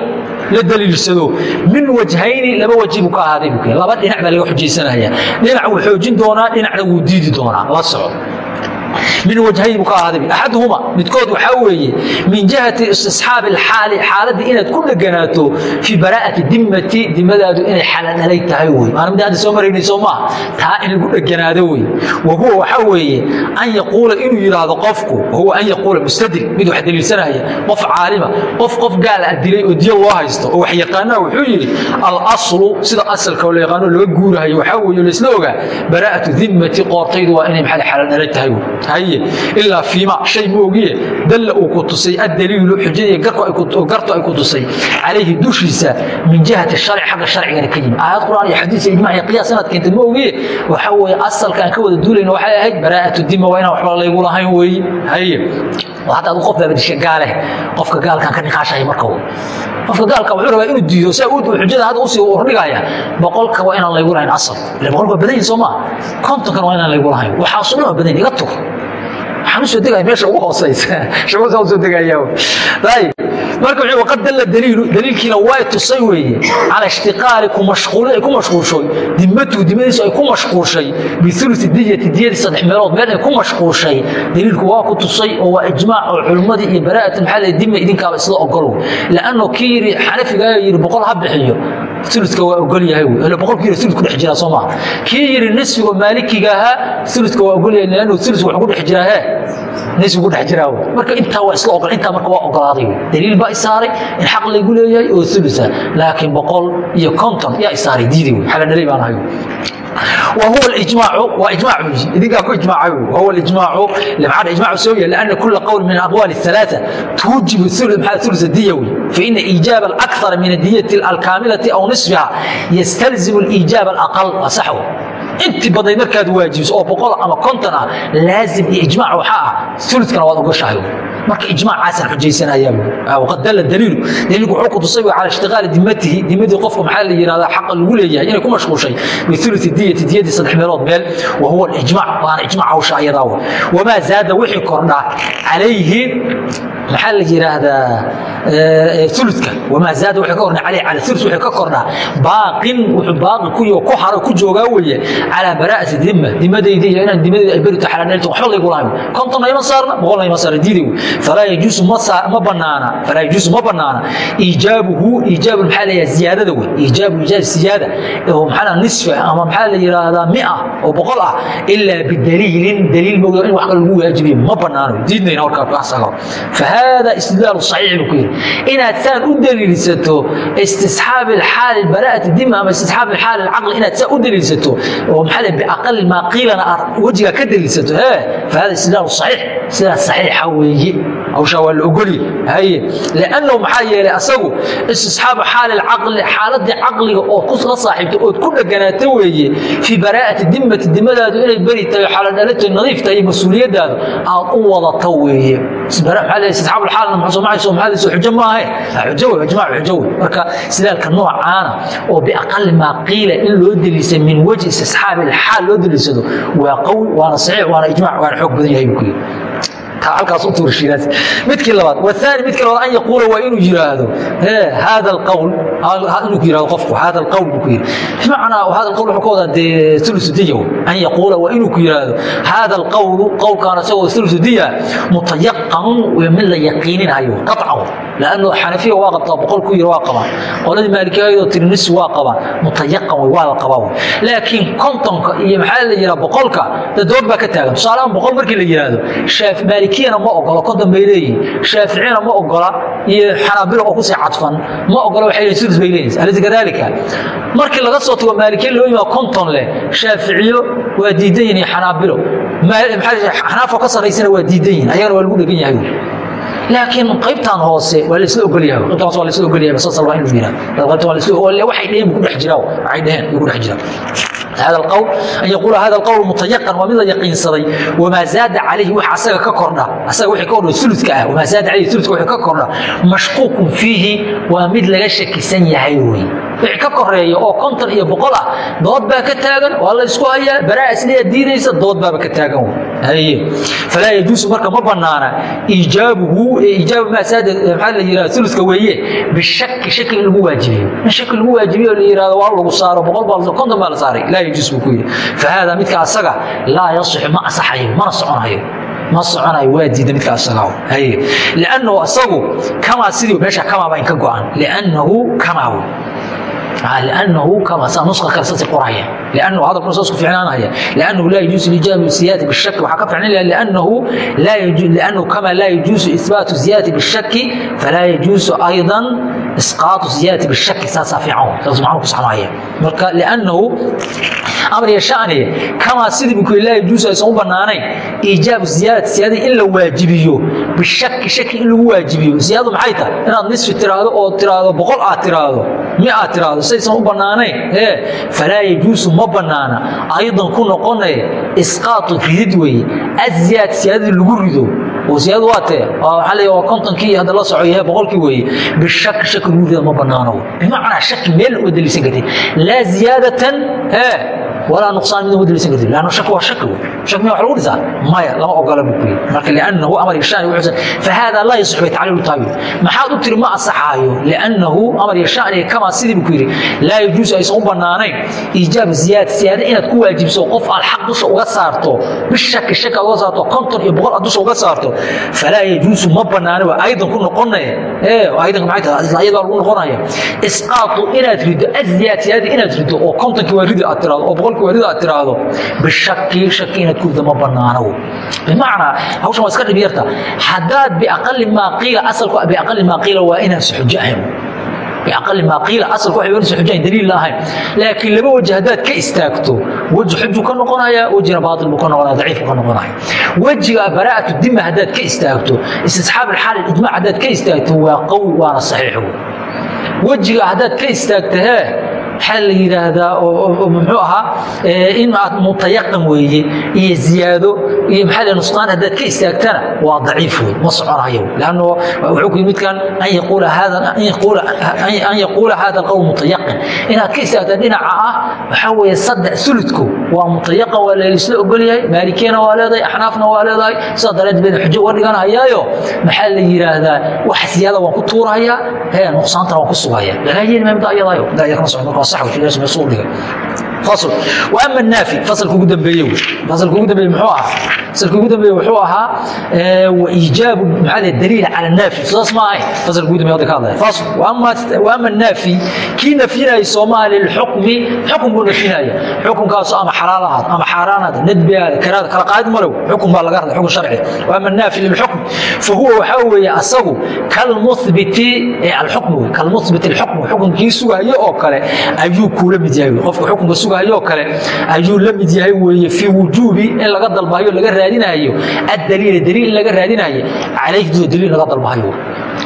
la daliilsado. Min wajhayni laba waji buu ka ahaaday buu laba dhinac baa laga xujaysanaya. Dhinac wuu xoojin doonaa dhinacna wuu diidi doonaa. La soco min wajhayn buu ka ahaaday axaduhuma midkood waxaa weeye min jihati istisxaabi alxaali xaaladii inaad ku dheganaato fii baraa'ati dimmati dimadaadu inay xaladhalay tahay wey maana mid hadda soo maraynay soo maaha taa in lagu dheganaado wey wa huwa waxaa weeye an yaquula inuu yidhaahdo qofku huwa an yaquula mustadil mid wax daliilsanaya qof caalima qof qof gaal ah dilay oo diyo loo haysto oo wax yaqaanaa wuxuu yidhi alaslu sida asalka oo la yaqaano laga guurahayo waxaa weeye laysla ogaa baraa'atu dimmati qoortaydu waa inay maxaa xaladhalay tahay wey haye ilaa fiima shay moogiye dalla uu ku tusay addaliilu xujadii gartu ay ku tusay. Calayhi dushiisa min jihati sharci xagga sharcigana ka yimi aayad qur'aan iyo xadiis iyo ijmac iyo qiyaas inaad keentay moogiye waxa weeye asalka aan ka wada duulayna waxay ahayd baraa'atu dima waa inaan waxba laygu lahayn weeye haye hadda adu qof baaba disha gaale qofka gaalkan ka niqaashaya marka qofka gaalka wuxuu rabaa inuu diido saa uu xujada hadda u sii ordhigaya boqolka waa inaan laygu lahayn asal ile boqolka waa badan yihiin soo maa kontonkan waa inaan laygu lahayn waxaasu dhan waa badan iga tug waxaan u soo degaya meesha ugu hooseysa shabasaa u soo degaya. Ayib marka wuxuu waqad dalla daliilu daliilkiina way tusay weeye. Cala ishtiqaali ku ku mashquulshay dimatu dimadiisu ay ku mashquulshay. Bithuluthi diyati diyadii saddex meelood meel ay ku mashquulshay. Daliilku waa ku tusay oo waa ijmaac oo culimmadii iyo baraa'at maxaa dima idinkaaba isla ogolow laanno kii yidhi xanafigaa boqol ha uludka waa ogol yahay ulud ku dhex jiraa soo maaha kii yidhi nisfiga maalikiga ahaa uludka waa ogol yahay laannu ulud ku dhex jiraa nisfi ku dhex jiraa marka intaa waa isla ogol intaa marka waa ogolaaday daliil baa isaaray in xaq laygu leeyahay oo ulusa laakiin boqol iyo konton yaa isaaray diiday xaganaley baan ahay وهو الإجماع وإجماع إذا قال إجماع وهو الإجماع لمعنى إجماع سوية لأن كل قول من الأقوال الثلاثة توجب الثلث ثلث الديوي فإن إيجاب الأكثر من الدية الكاملة أو نصفها يستلزم الإيجاب الأقل أصحه انت بدي مركز واجب او بقول اما كنتنا لازم اجماع وحا ثلث كان واد اوغشايو marka ijmaac caasar xujaysanaya waqad dalla daliilu. Daliilku wuxuu ku tusay cala ishtiqaali dimatihi dimadii qofka maxaa la yiraahdaa xaq lagu leeyahay inay ku mashquushay. Bithuluth diyati diyadii saddex meelood meel wa huwa al-ijmaac waana ijmaac hawsha ayadaa wama zaada wixii kordhaa calayhi maxaa la yidhaahdaa uludka wamaa zaada wuxuu ka kornay calayh cala ulus wuxuu ka kornaa baaqin wuxuu baaqi kuyo ku haro ku joogaa weeye calaa baraa'ati dima dimadayda iyo inaan dimadayda ay berito xalaanelto waxba laygu lahayn kontonna ima saarna boqolna ima saarna diiday wey falaa yajuusu ma saa ma banaana falaa yajuusu ma banaana iijaabuhu iijaabu maxaa la yidhahdaa ziyaadada wey iijaabu iijaab ziyaada. Oo maxaa nisfa ama maxaa la yidhaahdaa mi'a oo boqol ah. Ilaa bidaliilin daliil moodo in wax kale lagu waajibiyo ma banaana diidnayna warkaa kaasagoo hada istidlaalu saxiix buu ku yidhi inaad saan u daliilsato istisxaab alxaali bara'ati dima ama istisxaab alxaali alcaqli inaad saan u daliilsato oo maxaa biaqali maa qiilana aad wejigaa ka daliilsato he fahada istidlaalu saxiix sidaas saxiixa weeye hawshaa waa la ogolye haye lannahu maxaa yeelay asagu istisxaabu xaali lcaqli xaaladii caqliga oo la saaxiibto ood ku dheganaato weeye fii baraa'ati dimmati dimadaadu inay beri tahay xaladhalata nadiif tahay iyo mas'uuliyaddaadu aad u wadato weeye aaaaaauj maaha ujaw marka silaalka noocaana oo biaqali maa qiila in loo deliisa min wajhi istisxaabi xaal loo deliisado waa qawi waana saxiix waana ijmac waana xoog badan yahay buu ku midkii labaad wathani midkii labaad an yaquula waa inuu yiraahdo hada alqawl inuu yiraahdo qofku hada alqawl buu ku yiri. Bimacnaa hada alqawl wuxuu ka wadaa dee diya an yaquula waa inuu ku yiraahdo hada alqawlu qawlkaana isagoo diya mutayaqanun mid la yaqiininayo lannu xanafiya waa qabtaa boqol ku yir waa qabaa qoladii maalikiyadoo tirmisi waa qabaa mutayaqan wey waa la qabaa wey laakiin kontonka iyo maxaa la yidhaha boqolka dadood baa ka taagan tusaalahaan boqol markii la yidhaahdo shaaf maalikiyana ma ogola konton bay leeyihiin shaaficina ma ogola iyo xanaabilo oo ku sii cadfan ma ogola waxay leeyihiin sudus bay leeyihiin alisa kadaalika markii laga soo tago maalikiya loo yimaa konton leh shaaficiyo waa diidan yihiin iyo xanaabilo xanaafoo ka sarraysana waa diidan yihiin ayagana waa lagu dhegan yahay basal waa inuu yiraahdo qaybtan waa la isla ogol waxay dheheen ku dhex jiraa waxay dheheen ku dhex jiraa هذا القول أن يقول هذا القول متيقن ومن يقين صدي وما زاد عليه وحا أساق ككرنا أساق وحي كورنا ثلث كأه وما زاد عليه ثلث وحي ككرنا مشقوق فيه ومد لغشك سنية هيوي wix ka koreeya oo konton iyo boqol ah dood baa ka taagan waa la isku hayaa baraa isleeya diidaysa dood baaba ka taagan. Falaa yajuusu marka ma banaana iijaabuhu iijaabu maasaada maxaa la yihahda suluska weeye? Bishaki shaki in lagu waajibiyo. In shaki lagu waajibiyo la yihahdo waa lagu saaro boqol baa konton baa la saaray. Laa yajuus buu ku yidhi fahaada midka asaga laa yasixu ma asaxayo mana soconayo. Ma soconayo waa diida midka asagaw lannahu asagu kamaa sidii meesha kamaa baa inka go-an. Kamaa wey لأنه كما سنسخة كرسات قرية لأنه هذا البروسيس في عنان هي لأنه لا يجوز الإجابة بالزيادة بالشك وحكف عن لأنه لا يجوز لأنه كما لا يجوز إثبات الزيادة بالشك فلا يجوز أيضا إسقاط الزيادة بالشك ساسا في عون لازم عنه صحرايا لأنه أمر يشأني كما سيدي بكل لا يجوز أن بناني إيجاب الزيادة الزيادة إلا واجبيه بالشك شك إلا واجبيه زيادة معيطة إن نصف تراده أو تراده بقول آه تراده nusaysan u bannaanayn falaa yajuusu ma bannaana aydan ku noqone isqaatu ridid weeye asiyaad siyaadada lagu rido. Wasiyaad waa tee waa kontonkii hadda la soco yahay boqolkii weeye bishaki shaki lagu rida ma bannaano bimacnaa shaki meel oo daliisan kartid laa ziyaadatan walaa nuqsaan midna wadalisan kartid lanno shaki waa shaki shaki miya lagu dhisaa maya lama ogola buu marka liannahu amar yashaan wuxuusan fahada laa yasix bay tacliilu taawil maxaad u tiri ma asaxaayo liannahu amar yashaan kamaa sidii buu ku yidhi laa yajuusu aysan u bannaanayn iijaab ziyaada siyaada inaad ku waajibso qof aad xaq dusha uga saarto bishaki shaki uga saarto konton iyo boqol aad dusha uga saarto falaa yajuusu ma bannaana waa aydan ku noqonaya ee lagu noqonaya isqaatu inaad rido aziyaad siyaada inaad rido oo kontonkii waa ridi aad tiraahdo oo boqolkii waa ridi aad tiraahdo bishaki shaki inaad ku rido ma bannaano bimacnaa hawshan waa iska dhib yarta haddaad biaqali maa qiila asalku biaqali maa qiila waa inaan si xujo ahayn biaqali maa qiila asalku waxay wanaysa xujo ayn daliil lahayn laakiin laba waji haddaad ka istaagto weji xuju ka noqonaya wejina baatil buu ka noqonaya daciif buu ka noqonaya wejiga baraa'atu dima haddaad ka istaagto istisxaab alxaal ijmaac haddaad ka istaagto waa qawi waana saxiix wejiga haddaad ka istaagto hee maxaa la yidhaahdaa muxuu ahaa eh, in mutayaqin weeye iyo ziyaado iyo maxaa l nusqaan haddaad ka istaagtana waa daciif wey ma soconayo lanno wuxuu ku yimidkan an yaquula haada alqowm mutayaqin inaad ka istaagta dhinaca ah waxaa weeye saddex suludko waa mutayaqan waa leelisla ogolyahay maalikiyana waa leedahay axnaafna waa leedahay sidaa dareed baynu xujo uga dhiganahayaayo. Maxaa la yidhaahdaa wax siyaada waan ku tuurahayaa nuqsaantana waan ku sugaya lagaa yeeli maa mudda ayadayo da iyakana socon markaas saxabkiimeesha meesuu dhigay ama naafi fasalkugu dambeeye fasalkugu dambeeye muxuu ahaa fasalkugu dambeeye wuxuu ahaa wa iijaabu maxaa daliil cala naafi sidaas ma ahayn fasalkugu dambeeye hadda ka hadlaya fasl waama naafi kii nafyinaya sooma lilxukmi xukum buu nafyinaya xukumkaasoo ama xalaal ahaad ama xaaraanaad nadbi ahaad karaad kala qaad malow xukum baa laga hadla xukun sharci waama naafi lilxukmi fahuwa waxaa weeye asagu kalmuhbiti alxukmi kalmuhbiti alxukmi xukumkii sugayo oo kale ayuu kuula mid qofka xukumka sugaayo kale ayuu la mid yahay weye fii wujuubi in laga dalbahayo laga raadinahayo adaliila daliil in laga raadinahayo calayhi dusha daliil laga dalbahayo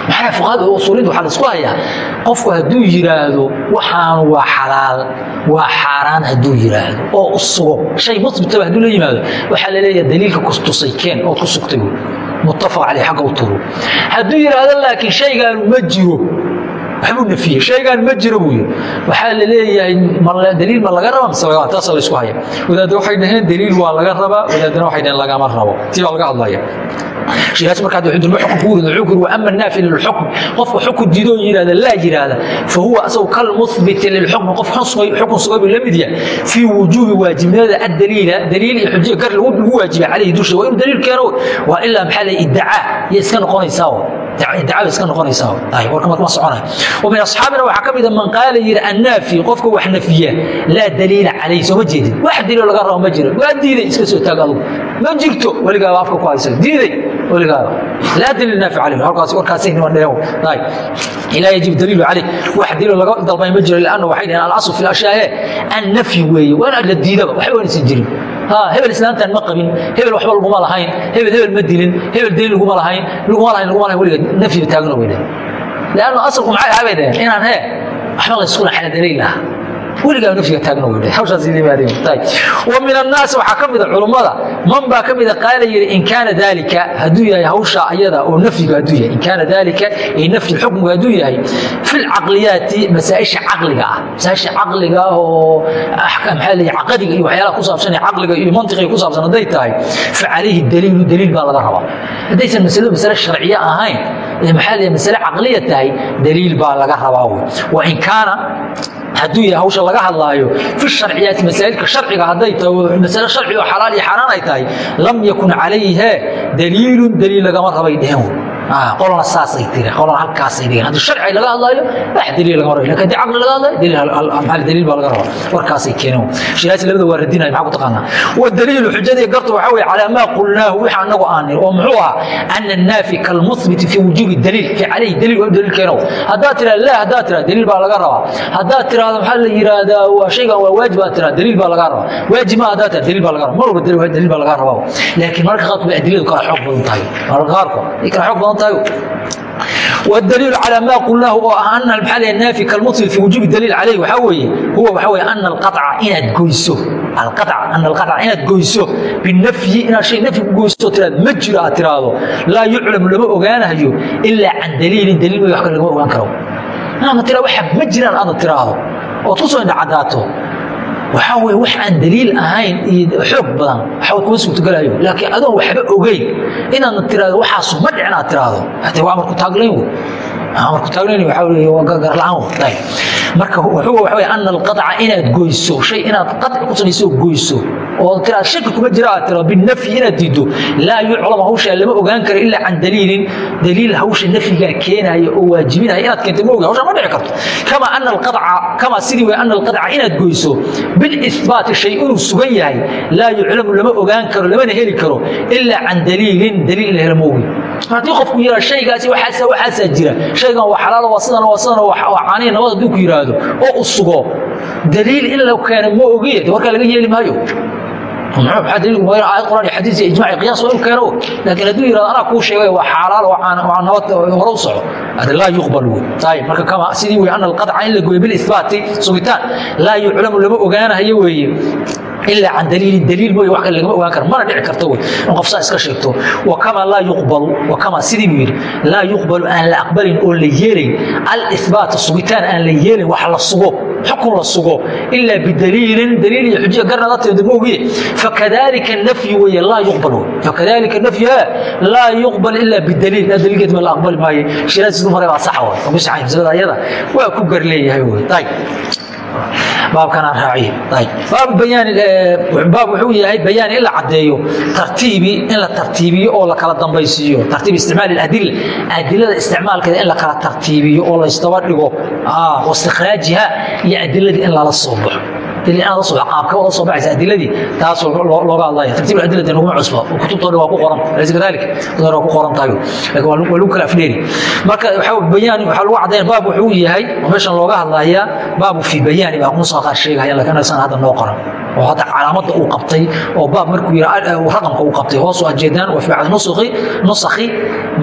maxaa fuqahada usuuliinta waxaa la isku hayaa? Qofku hadduu yidhaahdo waxaan waa xalaal waa xaaraan hadduu yidhaahdo oo u sugo. Shay musbitaba hadduu la yimaado. Waxaa laleeyaha daliilka kustusay keen ood ku sugtay. Muttafaq caleyh xagga u turo. Hadduu yidhaahdo laakiin shaygaanu ma jiro waxbuu dhafiyey sheegaan ma jiro buu yidhi. Waxaa la leeyahay daliil ma laga raba mise laga taasa laysku haya wadaadda waxay dhaheen daliil waa laga rabaa wadaadana waxay dhaheen lagama rabo. Tii baa laga hadlaya. Sheegaas marka hadda xudulma xukunku wurida cukr wa ama naafi lilxukm qofka xukun diidoo yidhahda laa yidhaahda fa huwa asagu kalmuhbiti lilxukm qof xukun sugay la mid yahay. Fii wujuubi waajibnimada addaliila daliil iyo xujiya gar lagu waajibay calayhi dusha waa inuu daliil keeno waa ilaa maxaa la idacaa iyo iska noqonaysaa aabina waaa kamia man qaala yii annaafi qofka wax nafiya laa daliila calay sooma jeedin. Wax daliilo laga rabo ma jiro. Waa diiday iska soo taag adugu. Ma jirto weligaa afka ku haysa diiday wligaa laa dliil naafi alh alkaas warkaasla yajib daliilu alay wax daliil laga dalbay ma jiro an waxay dhaheen alalu fi ashyaae annafyi weeye waana la diidaba waxba waanaysan jirin. Hebel islaantan ma qabin hebel waxba laguma lahayn hebel hebel ma dilin hebel daliil laguma lahayn laguma lahayn laguma lahayn weliga nafyiba taagna weyne lannu asalku maxay ahaabay dhaheen inaan he waxba laysku naxaladalay lahaa weligaa nafsiga taagna weeyda hawshaas idin maadeen tay wa min an-nas waxa kamida culimada man ba kamida qaala yiri in kana dalika haduu yahay hawsha ayada oo nafsiga haduu yahay. In kana dalika ay nafsi hukm haduu yahay. Fil aqliyati masaa'isha aqliga ah. Masaa'isha aqliga oo ahkam hali aqadiga iyo waxyaalaha ku saabsan aqliga iyo mantiqiga ku saabsan haday tahay fa alayhi daliil daliil baa laga rabaa. Hadaysan mas'alo mas'alo sharciya ahayn maxaa mas'alo aqliya tahay daliil baa laga rabaa wa in kana haduu yahay hawsha laga hadlaayo fi sharciyaat masaa'ilka sharciga haday tahay mas'alo sharci oo xalaal iyo xaraan ay tahay lam yakun calayha daliil daliil laga rabay dhehen Ah, olna saaay tii olna halkaasay dhigeen haddii sharci laga hadlaayo wax daliil laga horay laakiin haddii caqli laga hadlaayo daliil daliil baa laga raba warkaasay keeneen. Shilaasi labada waa radinaya maxaa ku taqaanaa? Wadaliilu xujadii gartu waxaa weye calaa maa qulnaahu wixii annagu aan nir oo muxuu ahaa? Ana annaafi kalmuhbiti fii wujuubi daliil. Fi calayhi daliil waa daliil keenow haddaad tiraa la haddaad tiraa daliil baa laga rabaa. Haddaad tiraahdo maxaa la yiraahdaa waa shaygan waa waajib aad tiraa daliil baa laga rabaa. Waajib ma haddaad tiraa daliil baa laga rabaa. Mar walba daliil baa laga rabaa. Laakiin marka qaarkood adiladu kala xoog badan tahay. Marka qaarkood kala xoog badan soo tago dliil al ma ulnaahu oo ah ana maanaafi kalmutli fi wujuubi daliil alayh waaa weye huwa waaa w ana aca inaad goyso. Inaad goyso. Binafyi inaad hay nafyi ku goyso tiraad ma jiro aad tiraahdo. Laa yuclamu lama ogaanayo ilaa can daliilin daliil may wa kale lagama ogaan karo. Inaadna tiraa waa ma jiraan aadna tiraahdo. Oo tusoo indha caddaato waxaa weye wax aan daliil ahayn iyo xoog badan waxaa kuma suurtogalayo laakiin adoon waxba ogeyn. Inaadna tiraahdo waxaasu ma dhicin tiraahdo. Hade waa amarku taaglayn wey alqadca inaad goyso shay inaad qadci ku samayso goyso. Oo tiraad shaki kuma jira aad tiraado binafyi inaad diido laa yuclam hawshaa lama ogaan karo ilaa can daliilin. Daliil hawsha nafyigaa keenaya oo waajibinaya inaad keentay ma oga hawshaa ma dhici karto. Kama ana alqadca kama sidii way ana alqadca inaad goyso bilisbaati shay inuu sugan yahay laa yuclamu lama ogaan karo lamana heli karo ilaa can daliilin daliil la helo ma ogi haddii qofku yiraa shaygaasi waxaasa waxaasaa jira. Shaygan waa xalaal waa sidan waa sidan waa caanihi nabad hadduu ku yidhaahdo oo u sugo daliil in la keeno ma ogiye warkaa laga yeeli maayo. Daliilku waa inuu keeno. Laakiin hadduu yidhahdo anaa kuu sheegay waa xalaal waa nabad hore u soco. Laa ayib marka sidii wey ana alqadca in la gooyo bilisbaati sugitaan. Laa yuclamu lama ogaanahayo weeye ilaa can daliilin daliil mooye wax kale lagama ogaan karo mana dhici karto wey in qof saa iska sheegto wakama laa yuqbalu wakama sidii buu yidhi laa yuqbalu aan la aqbalin oo la yeelayn alisbaata sugitaan aan la yeelin wax la sugo xukun la sugo ilaa bidaliilin daliil iyo xujiya garna la timid moogiye fakadalika nafyu weye laa yuqbal wey fakadalika nafyu ha laa yuqbal ilaa bidaliil aa daliilkeed ma la aqbali maaye shiraadis dumare baa saxa ugu saxay masalada ayada waa ku gar wey ayib baabkan aan raaciye baab bayaan baab wuxuu yahay bayaan in la caddeeyo tartiibi in la tartiibiyo oo la kala dambaysiiyo. Tartiib isticmaal adilla adilada isticmaalkeeda in la kala tartiibiyo oo la isdaba dhigo. Wastikhraajiha iyo adiladii in lala soo baxo qaabka la soo baxaysa adiladii taas looga hadlaya tartiib adilada naguma cusba kutubta dhan waa ku qoran laysa kadalik waa ku qoran tahay laakiin waa lagu kala afdheeri marka waxa bayaan waxa lagu caddayn baab wuxuu yahay meeshan looga hadlayaa baabu fi bayaani baa kun soo qaar sheegaya laakiin aysan hadda noo qoran. Oo hadda calaamadda uu qabtay oo baab markuu raqamka uu qabtay hoos u ajeedaan wa fi bacdi nusakhi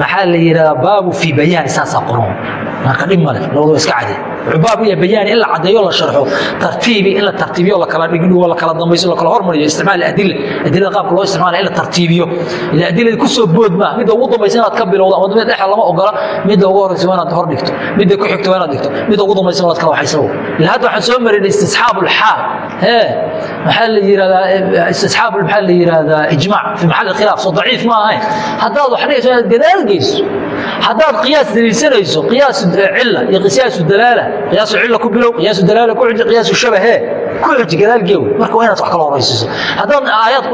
maxaa la yidhahdaa baabu fi bayaani saasaa qoran dhib male labadu iska cadi. Wuxuu baab u yahay bayaani in la caddeeyo la sharxo. Tartiibi in la tartiibiyo la kala dhigdhigo la kala dambayso la kala hormariyo isticmaal adilla adillada qaabka loo isticmaala in la tartiibiyo. Ila adillada ku soo bood maa midda ugu dambaysa inaad ka bilowdo ama mid dhexa lama ogola. Midda ugu horeysa waa inaad hor dhigto. Midda ku xigto waa inaad dhigto. Midda ugu dambaysa inaad kala waxaysa ila hadda waxaan soo marinay istisxaabu lxaal hee maxaa la yidhahdaa istisxaabu maxaa la yidhahdaa ijmaac fi maxalli khilaaf. Soo daciif ma ahayn. Haddaad wax dhigayso inaad gadaal geyso haddaad qiyaas daliilsanayso qiyaas cilla iyo qiyaasu dalaala qiyaasu cilla ku bilow qiyaasu dalaala ku xiji qiyaasu shabahe ku xiji gadaalgeew marka waa inaad wax kala horaysiiso haddaad aayad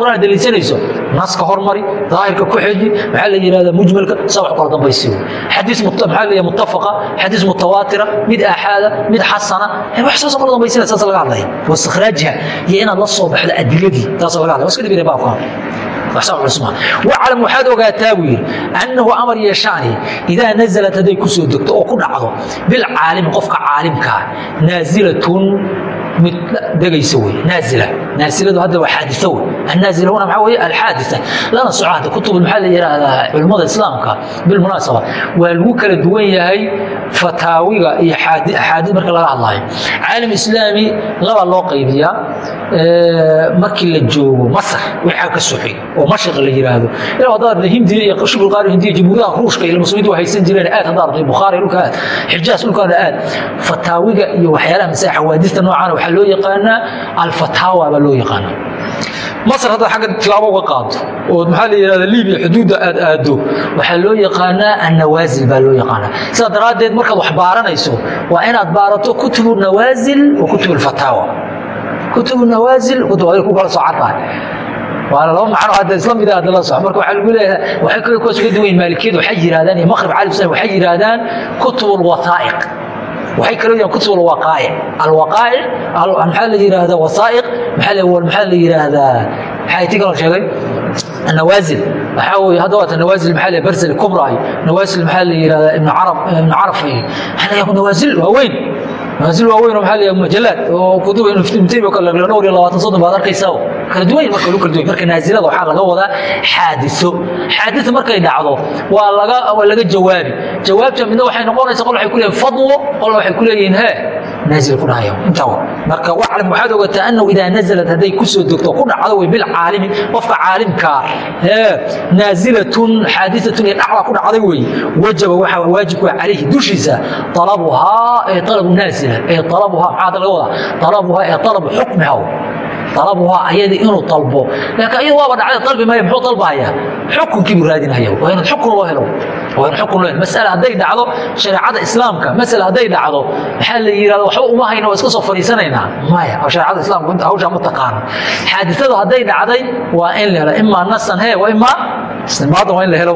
quraan daliilsanayso naska hormari daahirka ku xiji maxaa la yidhahdaa mujmalka saa wax kala dambaysiyo xadiis maxaa la muttafaqa xadiis mutawaatira mid aaxaada mid xasana wax saasoo kala dambaysinaya saas laga hadlaya. Wastikhraajiha iyo inaad la soo baxdo adiladii taasoo laga hadlaya. Waa iska dhibina baabkan waclam waxaad ogaataa buu yidhi annahu amar yeeshaani idaa nazalat hadday ku soo degto oo ku dhacdo bilcaalimi qofka caalimkaa naazilatun mid degaysa wey naazila naasiladu hadda waa xaadisa wey annaazila huna maxaa weye alxaadisa lana soco hadda kutub maxaa la yidhaahdaa culimmada islaamka bilmunaasaba waa lagu kala duwan yahay fataawiga iyo axaadiis marka laga hadlaayo caalim islaami laba loo qaybiyaa markii la joogo masar wixaa ka soxay oo mashiq la yiraahdo ilaa hadaad hindiya iyo shibul qaari hindiya jamhuuriyadda ruushka iyo muslimiintu waa haysan jireen aad hadaad arday bukhaari dhulka aad xijaas dhulkaana aad fataawiga iyo waxyaalaha masaa xawaadista noocaan waxaa loo yaqaanaa alfataawa baa loo yaqaanaa masar haddaad xagga tilaabo uga qaado oo maxaa la yidhahda libiya xuduudda aad aado waxaa loo yaqaanaa annawaasil baa loo yaqaanaa. Sidaa daraaddeed markaad wax baaranayso waa inaad baarato kutubu nawaasil wa kutubu alfataawa kutubu nawaasil kutub ku kala soo caddahay waana laba macno hadda isla mid ah la soco marka waxaa lagu leeyahay waxay kuwaas uga duwan maalikiyadu waxay yiraahdaan iyo maqrib caalim islam waxay yiraahdaan kutub alwataa'iq waxay kaloo yihahan kutub alwaqaaic alwaqaaic maxaa la yidhaahdaa wasaa'iq? Maxaa la yidhaahdaa maxaa ti kaloo sheegay? Nawaazil waxaa weye hadda waata nawaazil maxaa la bersel kubra nawaazil maxaa la yidhahdaa ibnu carab ibnu caraf iyo waxaa la yidhaha nawaazil waaweyn nawaasil waaweyn oo maxaa la majalaad oo kutub ibn taymiya kala dhowr iyo labaatan soddon baad arkaysaa kala duwan marka lagu kala duwan marka naazilada waxaa laga wadaa xaadiso. Xaadisa markay dhacdo waa laga waa laga jawaabi. Jawaabta midna waxay noqonaysaa qol waxay ku leeyihiin fadwo qol waxay ku leeyihiin hee naazil intaa marka waclam waxaad ogataa annahu idaa nazalat hadday ku degto ku dhacdo way bilcaalimi qofka caalimkaa naazilatun xaadiatun iyo dhacda ku dhacday wey. Wajaba waxaa waajibku calayhi dushiisa alabuhaa ee alabu naazila ee alabuhaa maxaa laga wadaa? Alabuhaa ee alabu xukmiha alabuhaa ayada inuu dalbo laakiin ayada waaba dhacday dalbi maayo muxuu dalbahayaa xukunkii buu raadinaya waa inaad xukun loo helo waa in xukun loo helo masale hadday dhacdo shareecada islaamka masale hadday dhacdo maxaa la yidhahda waxba uma hayna waa iska soo fadhiisanaynaa maya oo shareecada islaamka inta hawshaa ma taqaano xaadisadu hadday dhacday waa in la helo imaa nasan he wa imaa istinbaadan waa in la helo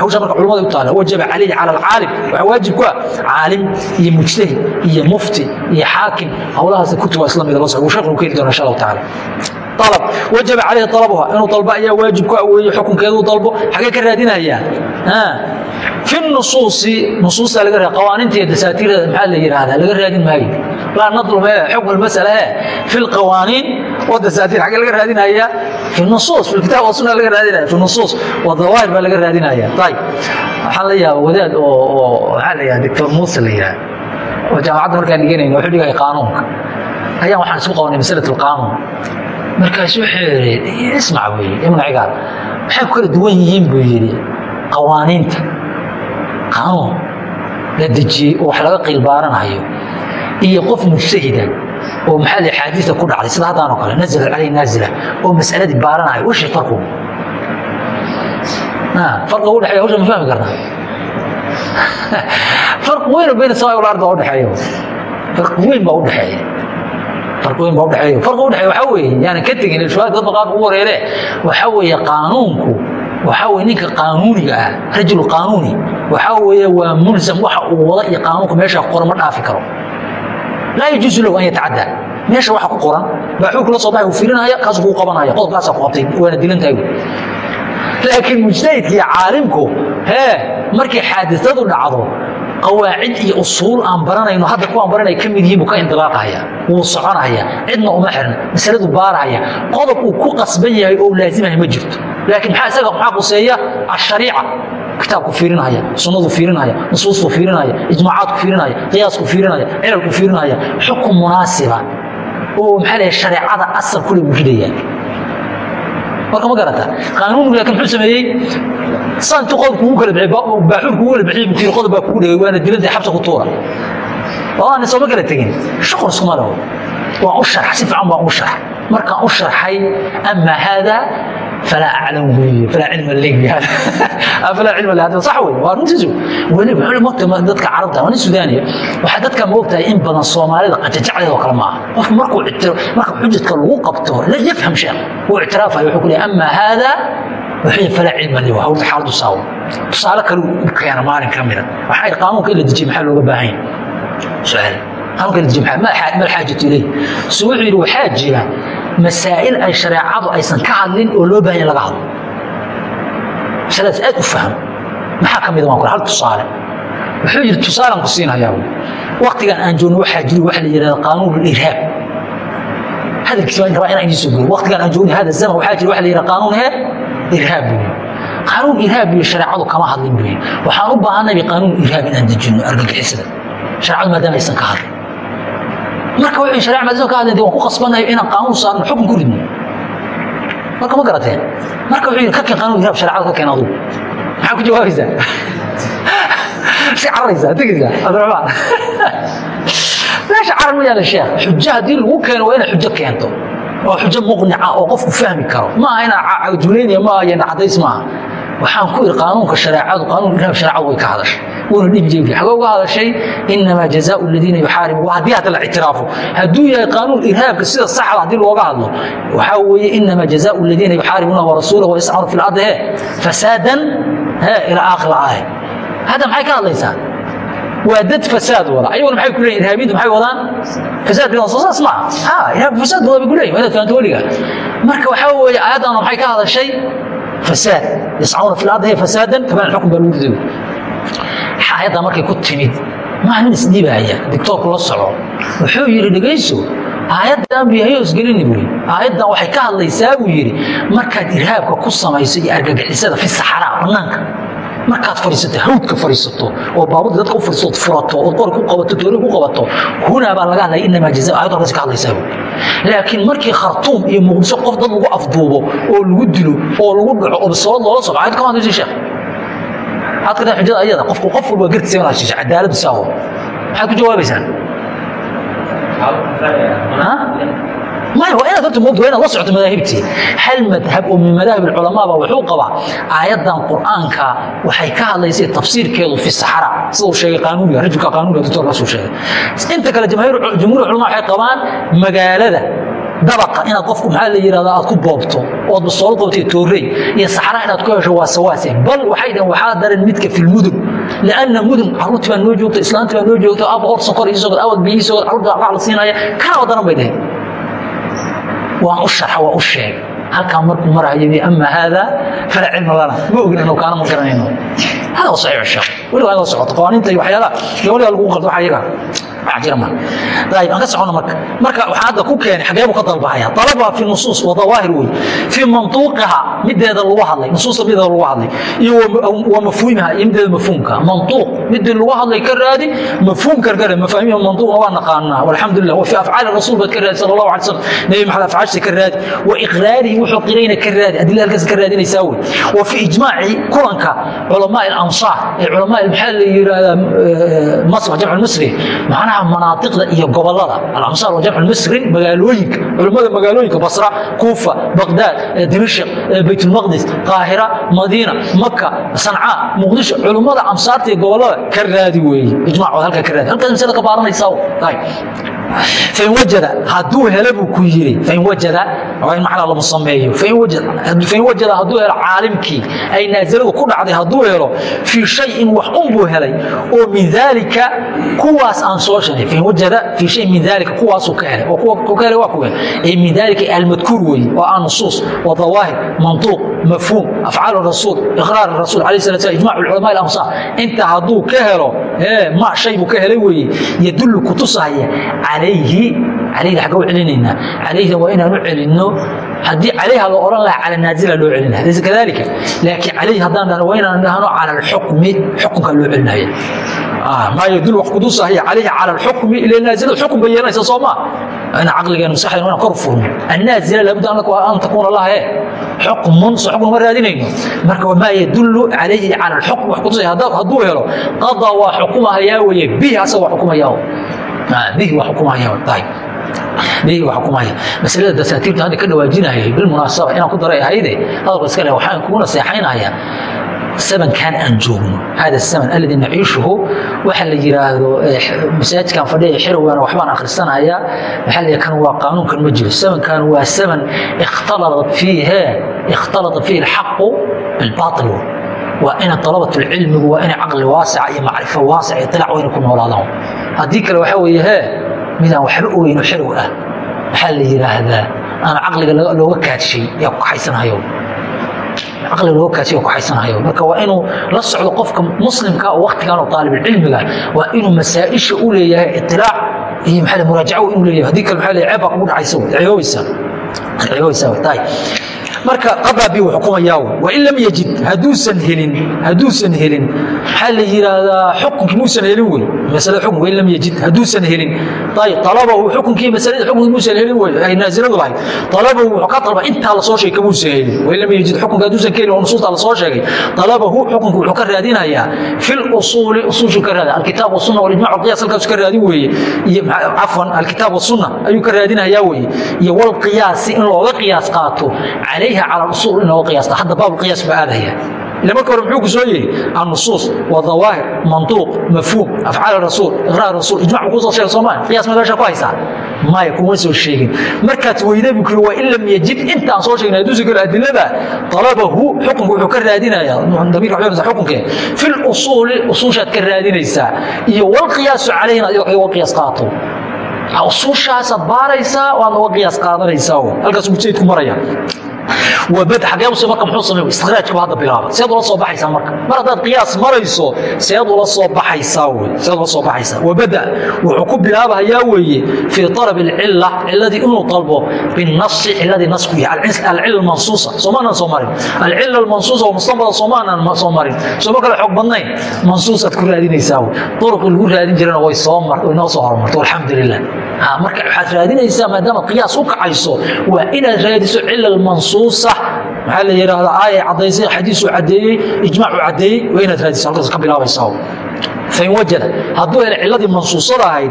hawsha marka culimada u taala wajaba calayhi cala alcaalim waxaa waajib ku ah caalim iyo mujtahid iyo mufti iyo xaakim howlahaas kutub waa isla mida la socdo sheekhu keeni doona insha allahu tacaala طلب وجب عليه طلبها انه طلب ايا واجب كوي حكم كيدو طلبه حاجه كرادينيا ها في النصوص نصوص laga raad qawaaniinta iyo dasaatiirada maxaa la yiraahdaa laga raadin maayo la nadlum حكم المساله في القوانين والدساتير حاجه laga raadinaya في النصوص في الكتاب والسنه laga raadinaya في النصوص والظواهر baa laga raadinaya طيب waxa la yaabaa wadaad oo waxa la yaabaa dictor Musa la yiraahdaa oo jaamacadda markaan dhiganayno wuxuu dhigay qaanuunka ayaan waxaan isku qabanay masalada qaanuun markaasu wuxuu yidhi ismac buu yidhi ibnu cigaal waxay ku kala duwan yihiin buu yidhi qawaaniinta qaanuun la dejiyey oo wax laga qiilbaaranayo iyo qof mujtahida oo maxaa la ku dhacday sida haddaan oo kale nazala calayhi naazila oo mas'aladii baaranayo wishii farqu farqiga u dhexeeya hawsha ma fahmi karnaa farqi weyn bayna samaa wal ard baa u dhexeeya. Farqi weyn baa u dhexeeya. Farqi weyn baa u dhexeeya. Farqi u dhexeeya waxaa weeye yani ka tegin ilshabaad dadba qaar ugu wareere waxaa weeye qaanuunku waxaa ninka qaanuuniga ah rajul qaanuuni waxaa weeye waa mulzam waxa uu wada iyo qaanuunka meesha qoran ma dhaafi karo. Laa yajuusu lahu an yatacadda. Meesha waxa ku qoran baa la soo baxay uu fiirinaya kaasuu kuu qabanaya qodobkaasaa ku qabtay waana dilan tahay laakiin mujtahidka iyo caalimku hee markay xaadisadu dhacdo qawaacid iyo usuul aan baranayno hadda kuwaan baranay ka mid yihiin buu ka indilaaqaya wuu soconaya cidna uma xirna masaladu baaraya. Qodob uu ku qasban yahay oo laazimaya ma jirto laakiin maxaa isaga maxaa quseeya ashariica kitaabku fiirinaya sunnadu fiirinaya nusuustu fiirinaya ijmaacaadku fiirinaya qiyaasku fiirinaya cilalku fiirinaya xukun munaasiba. Oo maxaa leeyahay shareecada asal kule buu ridaya marka ma garata qaanuunku laakiin muxuu sameeyey. Saantu qodobku ugu kala bixiyey baaxuurku ugu kala bixiyey buu qodob baa kugu dhegay waana dilanta xabsa ku tuura. Oo aan soo ma kala tegin. Shuqul iskuma waan u sharx si fiican baan u sharx. Markaan u sharxay ama hada alaa aclamhu alaa cilma leh alaa cilma leh hadda sax wey waa runtiisu weliba culimada dadka carabta ani sudaaniya waxaa dadka moogtahay in badan soomaalida qatijacdeed oo kale maaha qof markuu marka xujadka lagu qabto la yafham sheekh wuu ictiraafayo wuxuu ku leeyahy ama haadaa wuxuu falaa cilma leh horta xaaladu saawo tusaale kale keena maalin ka mida waxaa qaanuunka in la dejiyey maxaa looga baahan yahay su'aal qaanuunka in la dejiyey maxaa ma alxaajatu ilayh so wuxuu yidhi waxaa jira masaa'il ay shareecadu aysan ka hadlin oo loo baahan laga hadlo. Masaladaas aad u faham. Maxaa ka mid waan kula hal tusaale. Wuxuu yidhi tusaalan ku siinayaa waqtigan aan joogno waxaa jiri waxa la yidhahda qaanuun irhaab. Hadalkiisa inaan idiin soo geeyo waqtigan aan joogno hada zaman waxaa jiri waxa la yidhahda qaanuun hee irhaab buu yidhi. Qaanuun irhaab iyo shareecadu kama hadlin buu yidhi. Waxaan u baahanay qaanuun irhaab inaan dejinno argagixisada. Shareecadu maadaama aysan ka hadlin marka wuxuu shariic madina ka hadlay waan ku qasbanayo inaan qaanuun saarno xukun ku ridno. Marka ma garateen marka wuxuu yidhi ka keen irhaab shareecada ka keen adugu maxaa ku jawaabaysaa si cararaysaa tegaysaa abdiraxmaan meesha carar ma sheekh. Xujo haddii lagu keeno waa inaad xujo keento oo xujo muqnica oo qofku fahmi karo. Ma aha inaa juleynaya ma aha cadays maaha waxaan ku iri qaanuunka shareecadu qaanuun irhaab shareecadu way ka hadashay. Wuuna dhibi jeebi xagee uga hadashay inamaa jazaau aladiina yuxaaribu haddii hadda la ictiraafo hadduu yahay qaanuun irhaabka sida saxda haddii looga hadlo waxaa weeye inamaa jazaau aladiina yuxaaribuuna warasuulahu wayascauna fi lardi he fasaadan he ilaa aakhir aaya hadda maxay ka hadlaysaa? Waa dad fasaad wada. Ayaguna maxay ku leeyihiin irhaabiintu maxay wadaan? Fasaad badan soo saas maaha ha irhaabka fasaad wada bay ku leeyihiin waa inaad fahanto weliga marka waxaa weeye aayaddan maxay ka hadashay fasaad yascauna fi lardi he fasaadan baa lagu riday aayadda markay ku timid maa nin isdhibaaya dictoorku la soco wuxuu yidhi dhegayso aayaddan bihayoosgelini buu yidhi aayaddan waxay ka hadlaysaa buu yidhi markaad irhaabka ku samayso iyo argagixisada fi saxaraa bannaanka markaad fadhiisato hawdka fadhiisato oo baabuurta dadka u fadhiisato furato ood qori ku qabato toori ku qabato hunaa baa laga hadlaya inamaa jaza ayadda halkaas ka hadlaysaa laakiin markii khartuum iyo muqdisho qof dad lagu afduubo oo lagu dilo oo lagu dhaco oo bisoolad loola soco ayad kama hadlaysa sheekh tahay xujada ayada qofku qof walba gartiisa inaad cadaalad saawo maxaad ku jawaabaysaa maya waa inaad horta moogta waa inaad la socoto madaahibtii hal madhab oo min madaahib alculamaaba wuxuu qabaa. Aayaddan qur'aanka waxay ka hadlaysay tafsiirkeedu fi saxara sida uu sheegay qaanuuniga rajulka qaanuuniga doctorkaasuu sheegay. Inta kale jumhuur culama waxay qabaan magaalada dabaqa. Inaad qofku maxaa la yidhahdaa aad ku boobto ood basoolo qabtay toorey. Iyo saxara inaad ku hesho waa sawaase bal waxay dhaheen waxaa daran midka mudun. Carruurtii baa noo joogta islaantii baa noo joogta aaba hor sonkor iisoo awad biyiisoo carruurta qac la siinaya. Kanaba daran bay dhaheen waan u sharxa waa u sheeg halkaa markuu marahayo ama haada fala cilma lana. Ma ogin kaana ma garanayno hada waa saxiix sheekh. Weli waa in la socoto qawaaniinta iyo waxyaalaha. Gabadha lagu qaldo waxa iyaga aan ka socono marka. Marka waxaan hadda ku keenay xagee buu ka dalbahaya. Talaba fi nusuus wa dawaahir wey fi mantuuqiha mideeda lagu hadlay. Nusuusta mideeda lagu hadlay. Iyo wa mafhuumiha iyo mideeda mafhuumka. Mantuuq midii lagu hadlay ka raadi mafhuumka kale mafaahimiha mantuuqna waa naqaanaa. Walxamdulillah wa fi afcaali rasuul baad ka raadi sala allahu alay slam nabi maxamed afcaashiisa ka raadi. Wa iqraarihi wuxuu qirayna ka raadi. Adilla halkaas ka raadinaysaa wey wa fi ijmaaci kulanka culamaa alamsaar ee culamaa maxaa la yidhahdaa masr jamc masri macnaha manaatiqda iyo gobollada alamsaar wa jamc masri magaalooyinka culammada magaalooyinka basra kuufa baqdaad dimashq baytulmaqdis qaahira madiina maka sancaa muqdisho culummada amsaarta iyo gobollada ka raadi weeye. Ijmac waad halkaa ka raadi. Halkaas masada ka baaranaysaa fain wajada hadduu hele buu ku yiri fain wajada waa in macnaa lamu sameeyo fain wajada hadduu helo caalimkii ay naaziladu ku dhacday hadduu helo fii shayin wax un buu helay oo min daalika kuwaas aan soo sheegay fain wajada fii shay min daalika kuwaasuu ka helay oo kuwa ka helay waa kuwe ay min daalika almadkuur weeye oo ah nusuus wa dawaahir mantuuq mafhuum afcaal rasuul iqraar rasuul alayh salat slam ijmac culama alamsaar inta hadduu ka helo ma shay buu ka helay weeye yadullu kutusahaya calayhi calayhi xagga u celinaynaa calayhi waa inaan u celinno. Haddii calayha loo odhan lahaa cala naazila loo celin laysa kadalika laakiin calayhi haddaan dhahno waa inaan dhahno cala alxukmi xukunka loo celinaya. Maa yadul wax kutusahaya calayhi cala alxukmi ila naazila. Xukun bay yeelanaysa soo maa ina caqligeena maskaxdeena inaan kor furno annaazila laabudda an takuuna laha e xukmun so xukun ma raadinayno. Marka wamaa yadullu calayhi cala alxukm wax kutusaya hadduu helo qadaa waa xukumahayaa weye bihi asaga waa xukumayaa xukumaya masalada dasaatiirta hadda ka dhawaajinayay bilmunaasaba inaan ku daray ahayde hadalka iska leh waxaan kugu naseexaynayaa sabankan aan joogno hada saman alladii naciishuhu waxa la yiraahdo masaajidkan fadhiya xirwana waxbaan akhrisanaya maxaa la kan waa qaanuunkan ma jiro samankan waa saman ikhtalatat fiihe ikhtalatat fiihi alxaqu bilbaatil waa ina talabat lcilmigu waa inay caqli waasica iyo macrifo waasic iyo ilac wayna ku noolaadaan. Haddii kale waxaa weeye hee midaan waxba ogeyno xirw ah. Maxaa la yidhaahdaa aan caqliga looga kaadshay yaa ku kaxaysanayo caqliga looga kaadshay yaa ku kaxaysanayo marka waa inuu la socdo qofka muslimka oo waktigan oo taalibulcilmiga waa inuu masaa'isha u leeyahay itilaac iyo maxaa muraajaco inuu leeyahay. Haddii kale maxaa leeyahay ceeb baa kugu dhacaysa ciyoobaysa ciyoobaysa tahay marka qadaa bi xukumayaa wain lam yajid haduusan helin haduusan helin. Maxaa la yidhaahdaa xukunkii muusan helin wey? Masalada xukun wain lam yajid haduusan helin. Ayib talabahu xukunkii masalada xukunkii muusan helin wey? Ay naasiladu lahayd talabahu wuxuu ka talba intaa la soo sheegay kamuusan helin. Wain lam yajid xukunka haduusan ka helin oo nusuusta la soo sheegay. Talabahu xukunku wuxuu ka raadinayaa fi lusuuli usuushu ka raadin alkitaab wasunna walijmac walqiyaas halkaasu ka raadin weeye. Iyo cafwan alkitaab wasunna ayuu ka raadinayaa weeye. Iyo walqiyaasi in looga qiyaas qaato calayha cala usuul in looga qiyaasta hadda baab qiyaas baa aadaya ila marka hore muxuu ku soo yidhi annusuus wadawaahir mantuuq mafhuum afcaal rasuul iqraar rasuul ijmac buu ku soo sheegay soomaa qiyaas ma meesha ku haysaa maya kuma soo sheegin markaad weyday buu kuyiri waa in lam yajid intaan soo sheegnay hadduu sikiro adilada talabahu xukunku wuxuu ka raadinayaa damiirka waxay xukunkee fi lusuuli usuushaad ka raadinaysaa iyo walqiyaasu calayhina adiga kaga qiyaas qaato usuushaasaad baaraysaa waadna uga qiyaas qaadanaysaa halkaas mujtahidku maraya wabad xageebuse marka muxuu samey istikhraajkaba hadda bilaaba seed ula soo baxaysaa marka. Mar haddaad qiyaas marayso seed ula soo baxaysaa wey. Seed ula soo baxaysaa. Wabada wuxuu ku bilaabahayaa weeye fii طalab اlcila ciladii inuu dalbo binasi ciladii nasku yahay. Alcila mansuusa. Soomaanan soo marin. Alcila almansuusa oo mustanbada soomaanan soo marin. Sooma kale xoog badnayn mansuusaad ku raadinaysaa wey. Duruqii lagu raadin jirana way soo mar way noo marka waxaad raadinaysaa maadaama qiyaas u kacayso waa inaad raadiso cila mansuusa. Maxaa la yidhaahdaa aaya cadaysay xadiisu cadeeyey ijmaacu cadeeyey waa inaad raadiso halkaas ka bilaabaysaa fain wajada hadduu helo ciladii mansuusada ahayd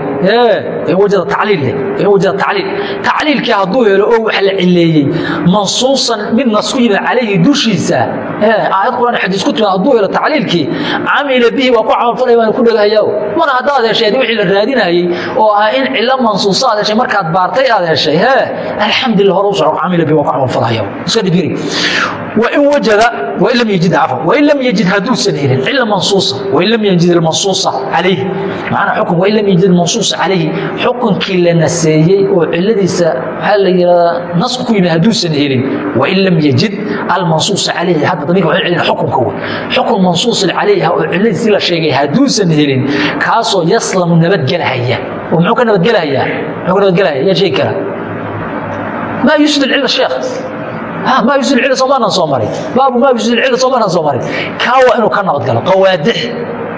fain wajada tacliil leh fain wajada tacliil tacliilkii hadduu helo oo wax la cileeyey mansuusan mid nas ku yimid calayhi dushiisa aayad quraan xadiis ku timid hadduu helo tacliilkii camila bihi waa ku camalfalaya waan ku dhagahayaa mana haddaad heshay wixii la raadinayey oo ah in cilo mansuusa aad heshay markaad baartay aad heshay hee alxamdulillah hore u soco camila bihi waa ku camalfalaya iska dhibiri وإن وجد وإن لم يجد عفوا وإن لم يجد هدوسا هيلين إلا منصوصة وإن لم يجد mansuusa calayhi. Macnaa xukun wain lam yujad mansuusa calayhi. Xukunkii la naseeyey oo ciladiisa waxaa la yidhahdaa nasku ku yimid hadduusan helin wain lam yajid almansuusa calayhi. Hadda damiirka waxay celina xukunka wey xukun mansuusin calayha oo ciladiisii la sheegay hadduusan helin kaasoo yaslamu nabadgelahaya. Oo muxuu ka nabadgelahayaa muxuu ka nabadgelahaya yaa sheegi karaa. Maa yusdi lcila sheekh? Ma yusdi lcila soomaanaan soo marin baabu maa yusdi lcila soomaanaan soo marin kaa waa inuu ka nabadgalo. Qawaadix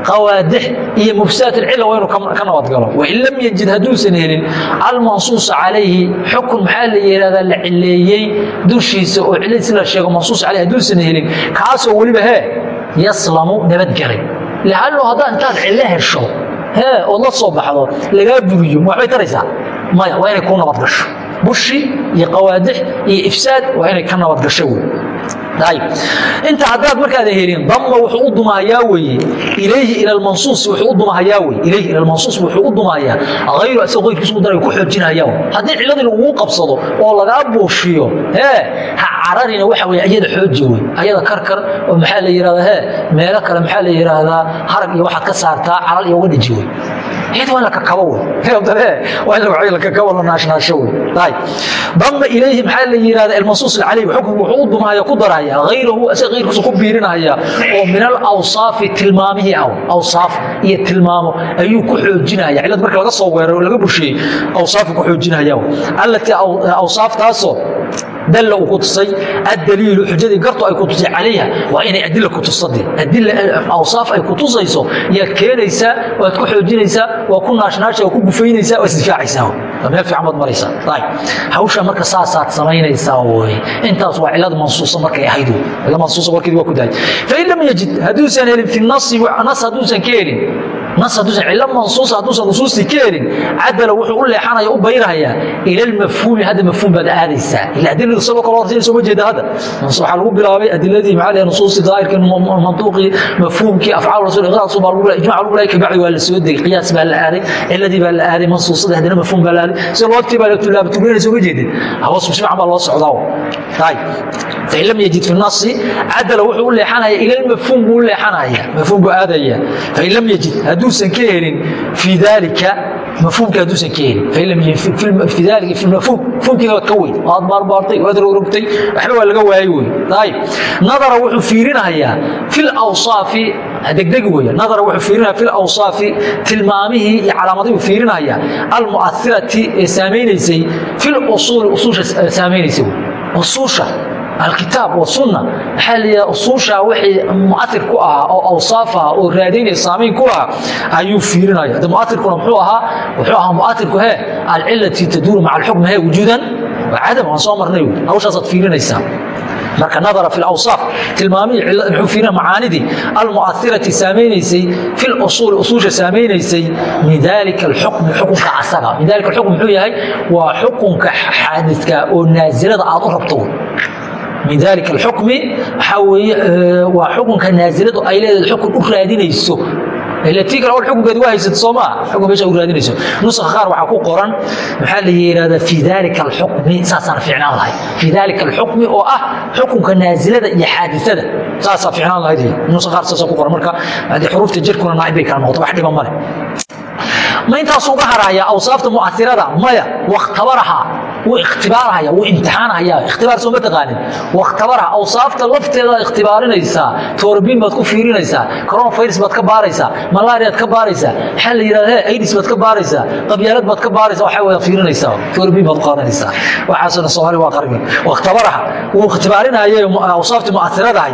awaadix iyo mufsaat اcila wa inuu ka nabadgalo wain lam yajid hadduusan helin almansuuصa calayhi xukun maxaa la yihahdaa la cileeyey dushiisa oo ciladiis la sheego mansuus aleyh hadduusan helin kaasoo weliba hee yaslamu nabadgelay lano haddaad intaad cilo hesho hee ood la soo baxdo lagaa buriyo ma waxbay taraysaa? Maya waa inay kuu nabadgasho bushi iyo qawaadix iyo ifsaad waa inay ka nabadgasho wey ayb inta haddaad markaad helin dama wuxuu u dumahayaa weye ilayhi ila almansuus wuxuu u dumahayaa weye ilayhi ila almansuus wuxuu u dumahayaa hayru asagoo qayrkiisu u daray ku xoojinaya haddii ciladii lagugu qabsado oo lagaa buushiyo hee ha cararina waxa weye ayada xooji wey ayada karkar oo maxaa la yidhahdaa hee meelo kale maxaa la yidhaahdaa harag iyo waxaad ka saartaa carar iyo uga dhiji wey iyada waa in la kakabo wey waa in la kakabo la naashnaasho. Wey ayb dama ilayhi maxaa la yidhahdaa almansuus alcalayh xukunku wuxuu u dumahaya ku daraya hayrahu asaga qayrkiisu ku biirinaya oo min alawsaafi tilmaamihii aw awsaaf iyo tilmaamo ayuu ku xoojinaya. Cilad marka laga soo weeraro laga busheeyey awsaafu ku xoojinaya allatii awsaaftaasoo dalla uu ku tusay addaliilu xujadii gartu ay ku tusay calayha waa inay adila ku tusade adila awsaaf ay ku tusayso yaad keenaysaa waad ku xoojinaysaa waa ku naashnaasha waa ku gufaynaysaa waa isdifaacaysaa. Meel fiican baad maraysaa ayb hawsha marka saasaad samaynaysaa weye intaas waa cilad mansuusa markay ahayd cila mansuusa warkeedi waa ku dahay fain lam yajid hadduusan helin fi nasi nas hadduusan ka helin ilo mansuus hadduusan nusuustii ka cadala wuxuu u leexanaya u bayrhayaa ila lmafhuumi hadda mafhuum baad aadaysaa ila adiladu sabab kalo horsay sooma jeeda hadda. Waxaa lagu bilaabay adiladii maxaa leh nusuustii daahirkii manduuqii mafhuumkii afcaal rasul iqraadsu baa lagu leeyahay ijmaac lagu leeyahay kabacdi waa la soo degay qiyaas baa la aaday ciladii baa la aaday mansuusada haddana mafhuum baa la aaday. Sida loogtii baa la tulaaba tulinaya sooma jeedin. Hawas mujmac baa loo socdaa fain lam yajid fi nasi cadala wuxuu u leexanaya ila lmafhuum buu leexanaya mafhuum buu aadaya. Fain lam yajid hadduu hadduusan ka helin fii daalika mafhuumka hadduusan ka helin fain lam fii daalika fi mafhuum. Mafhuumkiina waad ka weyd waad baarbaartay waad rogrogtay waxba waa laga waayay wey ayib nadara wuxuu fiirinayaa fi lawsaafi degdegi weya nadara wuxuu fiirinaya fi lawsaafi tilmaamihii iyo calaamadihi uu fiirinaya almu'ahirati ee saamaynaysay fi lusuuli usuusha saamaynaysay usuusha alkitaab wasunna maxaa layihaha usuusha wixii mu'athir ku ahaa oo awsaaf ah oo raadaynaya saamayn ku lahaa ayuu fiirinaya de mu'athirkuna muxuu ahaa wuxuu ahaa mu'athirku hee alcilati taduuru maca alxukm hee wujuudan? Cadam waan soo marnay hawshaasaad fiirinaysaa. Marka nadara fi lawsaaf tilmaamihii fiirina macaanidii? Almu'athirati saamaynaysay fi lusuuli usuusha saamaynaysay min dalika alxukmi asaga. Min dalika alxukm muxuu yahay waa xukunka xaadidka oo naasilada aad u rabto min dalika alxukmi waxaa weeye waa xukunka naasiladu ay leedahay xukun u raadinayso. Tii kale xukunkeedi waa soo maa xukun meesha u raadinayso. Nuska qaar waxaa ku qoran maxaa la yidhahdaa fi dalika alxukmi saasaan fiicnaan lahay. Fi dalika alxukmi oo ah xukunka naasilada iyo xaadisada. Saasaa fiicnaan lahayd nuska qaar saasa ku qoran. Marka haddii xuruufta jirkuna naacib bay kala noqoto wax dhiba male ma intaasuu uga haraya awsaafta mu'athirada maya wakhtabarahaa wuu ikhtibaarhaya wuu imtixaanhaya ikhtibaar soo ma taqaanin wakhtabaraha awsaafta lafteeda ikhtibaarinaysaa toorbiin baad ku fiirinaysaa coronavirus baad ka baaraysaa malaariyaad ka baaraysaa maxaa la yidhahda he aidis baad ka baaraysaa qabyaalad baad ka baaraysaa waxay wada fiirinaysaa toorbiin baad qaadanaysaa. Waxaasna soomaali waa qarbi wakhtabaraha wuu ikhtibaarinaya awsaaftii mu'atiradahay.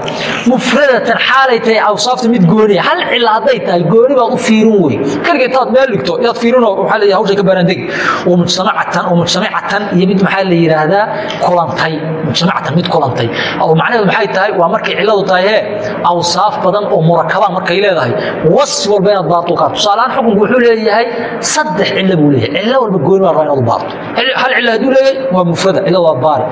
Mufradatan xaalay tahay awsaafta mid gooniya hal cila hadday tahay gooni baad u fiirin wey. Keliga intaad meel dhigto yaad fiirinoo waxaa la hawshay ka baaraandegi mujtamacatan iyo mid maxaa la yidhaahdaa kulantay mujtamacatan mid kulantay. Oo macnaheedu maxay tahay? Waa markay cilladu tahay hee awsaaf badan oo murakabaan markay leedahay. Wasfi walba inaad baarto kaa tusaalehaan xukunku wuxuu leeyahay saddex cillo buu leeyahay. Cillo walba gooni baa rabaa inaad u baarto. Hal cillo hadduu leeyahay waa mufrada. Cillo waa baari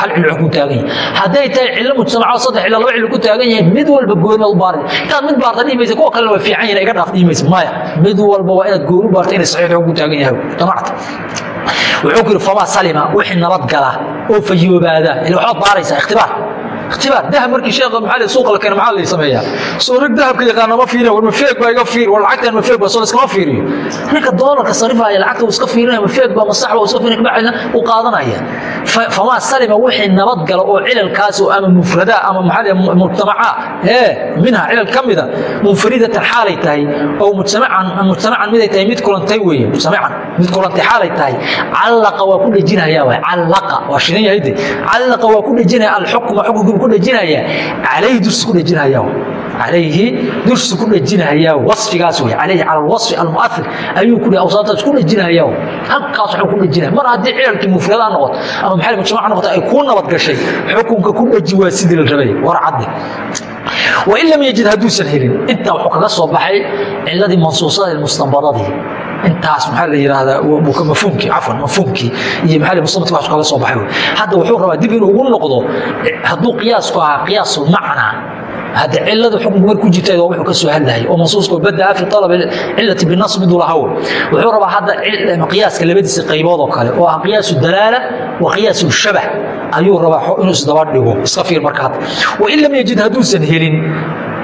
hal cilo ku taagan yahay hadday tahay cillo mujtamaco saddex cilo laba cilo ku taagan yahay mid walba gooni u baaraysa intaad mid baarta dhihi maysa kuwa kalena waa fiican yihiin iga dhaaf dhihi maysa maya mid walba waa inaad gooni baarta inay saxiix ku taagan yahay. Mujtamacta wuxuu ku yidhi famaa salima wixii nabad gala oo fayoobaada ila waxbaad baaraysaa ikhtibaar ikhtibaar dahab markii sheekh maaa suuqa lakeen maxaa la sameeyaa? Soo rag dahabka yaqaana ma fiirin war mafeeg baa iga fiir war lacagtan mafeeg baa soo iskama fiiriyo ninka doolarka sarifaya lacagta uu iska fiirinaya mafeeg baa masax baa iska fiirin kabacdina uu qaadanaya. Famaa salima wixii nabadgala oo cilalkaas ama mufradaa ama maxaa mujtamacaa ee minha cilal ka mida munfaridatan xaalay tahay oo mujtamacan mujtamacan miday tahay mid kulantay weeye mujtamacan mid kulantay xaalay tahay. Callaqa waa ku dhejinayaa waay callaqa waa shidan yahay de. Callaqa waa ku dhejinaya alxukma xukunka ku dhajinaya calayhi dursi ku dhajinaya wasfigaas wey calayhi cala alwasfi almu'athir ayuu ku awsaataas ku dhajinaya halkaas wuxuu ku dhajinaya. Mar haddii cilalkii mufrada noqoto ama maxay mujtamac noqoto ay kuu nabad xukunka ku dhaji waa sidii la rabay war cadde wain lam yajid hadduusan helin intaa wuxuu kaga soo baxay ciladii mansuusada mustanbadadii intaas maxaa la yiraahdaa mafhuumkii cafwan mafhuumkii iyo maxaa mustamadkii wax kaga soo baxay. Hadda wuxuu rabaa dib inuu ugu noqdo hadduu qiyaasku ahaa qiyaasul macnaa hadda cilada xukunku mar ku jirta waa wuxuu ka soo hadlayay. Oo mansuuska badaa fi talab cilati binas mid lahaw wuxuu rabaa hadda qiyaaska labadiisa qaybood oo kale oo ah qiyaasu dalaala wa qiyaasu shabah ayuu rabaa inuu isdaba iska fiir markaad. Wa in lam yajid hadduusan helin